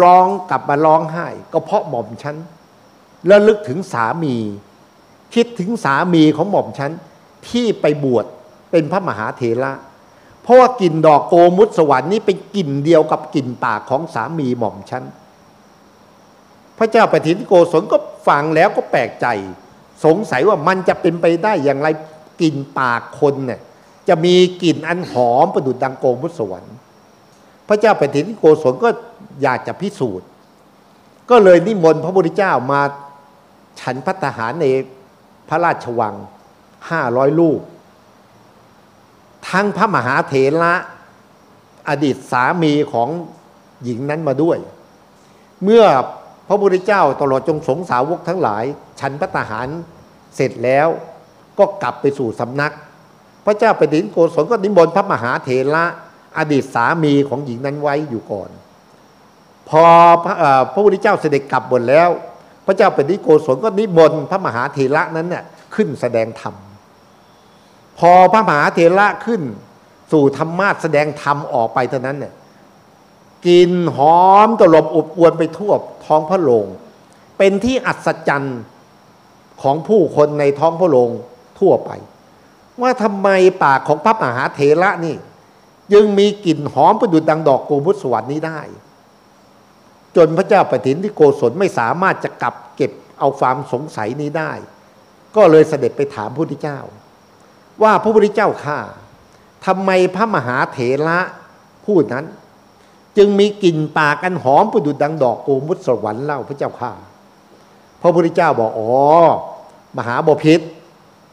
ร้องกลับมาร้องไห้ ก็เพราะบ่อมชั้นระลึกถึงสามี คิดถึงสามีของหม่อมฉันที่ไปบวชเป็นพระมหาเถระเพราะว่ากลิ่นดอกโกมุตสวรรค์นี้เป็นกลิ่นเดียวกับกลิ่นปากของสามีหม่อมฉันพระเจ้าปฐินโกศลก็ฟังแล้วก็แปลกใจ สงสัยว่ามันจะเป็นไปได้อย่างไรกลิ่นปากคนเนี่ย จะมีกลิ่นอันหอมประดุจดังโกมุสวรรค์พระเจ้าปฐินโกศลก็อยากจะพิสูจน์ ก็เลยนิมนต์พระพุทธเจ้ามาฉันพัตหารในพระราชวังห้าร้อยลูก ทั้งพระมหาเถระอดีตสามีของหญิงนั้นมาด้วย เมื่อพระพุทธเจ้าตลอดจงสงสาวกทั้งหลาย ฉันพัตหารเสร็จแล้วก็กลับไปสู่สำนัก พระเจ้าแผ่นดินโกศลก็นิมนต์พระมหาเถระอดีตสามีของหญิงนั้นไว้อยู่ก่อน พอพระพระพุทธเจ้าเสด็จกลับหมดแล้ว พระเจ้าเป็นนิโกศลก็นิมนต์พระมหาเถระนั้นเนี่ยขึ้นแสดงธรรมพอพระมหาเถระขึ้นสู่ธรรมาสแสดงธรรมออกไปเท่านั้นเนี่ยกลินหอมตลบอบอวนไปทั่วท้องพระโรงเป็นที่อัศจรรย์ของผู้คนในท้องพระโรงทั่วไป ว่าทำไมปากของพระมหาเถระนี่ ยังมีกลิ่นหอมประดุจดังดอกโกมุตสวรรค์นี้ได้ จนพระเจ้าปฐินที่โกศลไม่สามารถจะกลับเก็บเอาความสงสัยนี้ได้ ก็เลยเสด็จไปถามพระพุทธเจ้า ว่าพระพุทธเจ้าข้าทำไมพระมหาเถระพูดนั้น จึงมีกลิ่นปากอันหอมประดุจดังดอกโกมุตสวรรค์เล่าพระเจ้าข้าพระพุทธเจ้าบอกอ๋อมหาบพิษ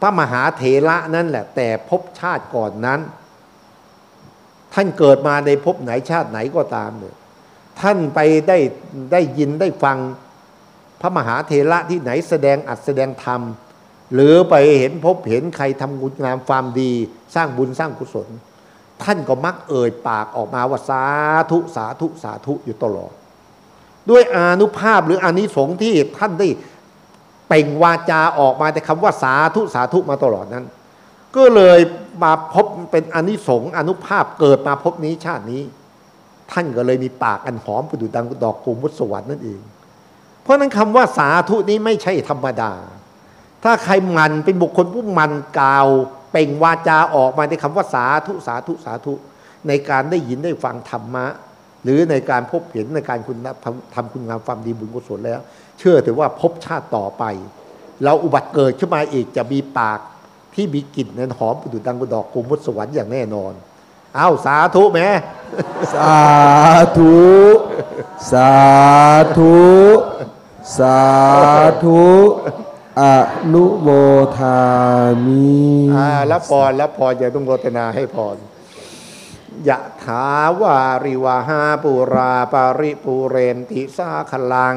พระมหาเถระนั่นแหละ แต่ภพชาติก่อนนั้น ท่านเกิดมาในภพไหนชาติไหนก็ตามเลยท่านไปได้ได้ยินได้ฟังพระมหาเถระที่ไหนแสดงอัดแสดงธรรม หรือไปเห็นพบเห็นใครทำคุณงามความดี สร้างบุญสร้างกุศล ท่านก็มักเอ่ยปากออกมาว่าสาธุสาธุสาธุอยู่ตลอด ด้วยอนุภาพหรืออานิสงส์ที่ท่านได้ เปล่งวาจาออกมาแต่คำว่าสาธุสาธุมาตลอดนั้น ก็เลยมาพบเป็นอนิสงส์อนุภาพเกิดมาพบนี้ชาตินี้ ท่านก็เลยมีปากอันหอมประดุจดังดอกกุมุตสวรรค์นั่นเอง เพราะฉะนั้นคำว่าสาธุนี้ไม่ใช่ธรรมดา ถ้าใครมันเป็นบุคคลผู้มันกล่าวเปล่งวาจาออกมาในคำว่าสาธุสาธุสาธุ ในการได้ยินได้ฟังธรรมะ หรือในการพบเห็นในการคุณทำทำคุณงามความดีบุญกุศลแล้ว เชื่อถือว่าพบชาติต่อไป เราอุบัติเกิดขึ้นมาอีกจะมีปากที่มีกลิ่นนั้นหอมดุดังดอกกุมุตสวรรค์อย่างแน่นอน เอาสาธุแม่สาธุ สาธุ สาธุอนุโมทามิอ่าแล้วพรแล้วพรอย่าต้องโมทนาให้พรยะถาวาริวาหาปุราปาริปุเรนติสาคลัง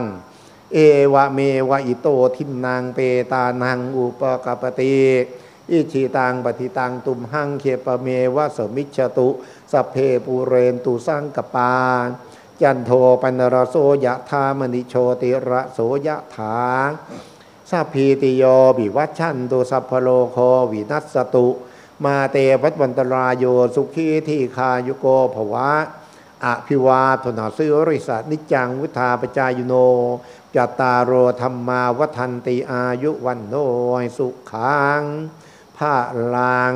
เอวะเมวะอิโตทินังเปตานังอุปกปปติอิชิตังปฏิตังตุมหังเคปเมวะสมิชฌตุสัพเพปูเรนตุสังกัปปา จันโทปัณณะระโสยะธามะณิโชติระโสยะถาสัพพีติโยวิวัชชันตุสัพพะโรโควินัสสะตุ มาเตภะวัตวันตะราโยสุขีทีฆายุโกภะวะอภิวาทะนะสีลิสสะนิจจังวุฑฒาปะจายิโน จัตตาโรธัมมาวัฑฒันติอายุวัณโณยสุขังภาลัง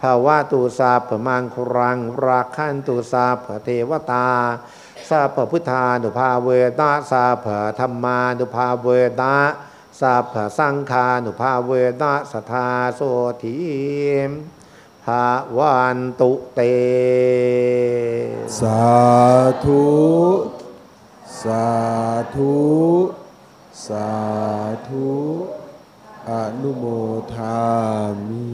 ภาวะตุสาพมังครัง ราคันตุสาพเทวตาสาพพุทธานุภาเวนะสาพธรรมานุภาเวนะสาพสังฆานุภาเวนะสทาโสทีมภาวันตุเต สาธุ สาธุ สาธุ อนุโมทามิ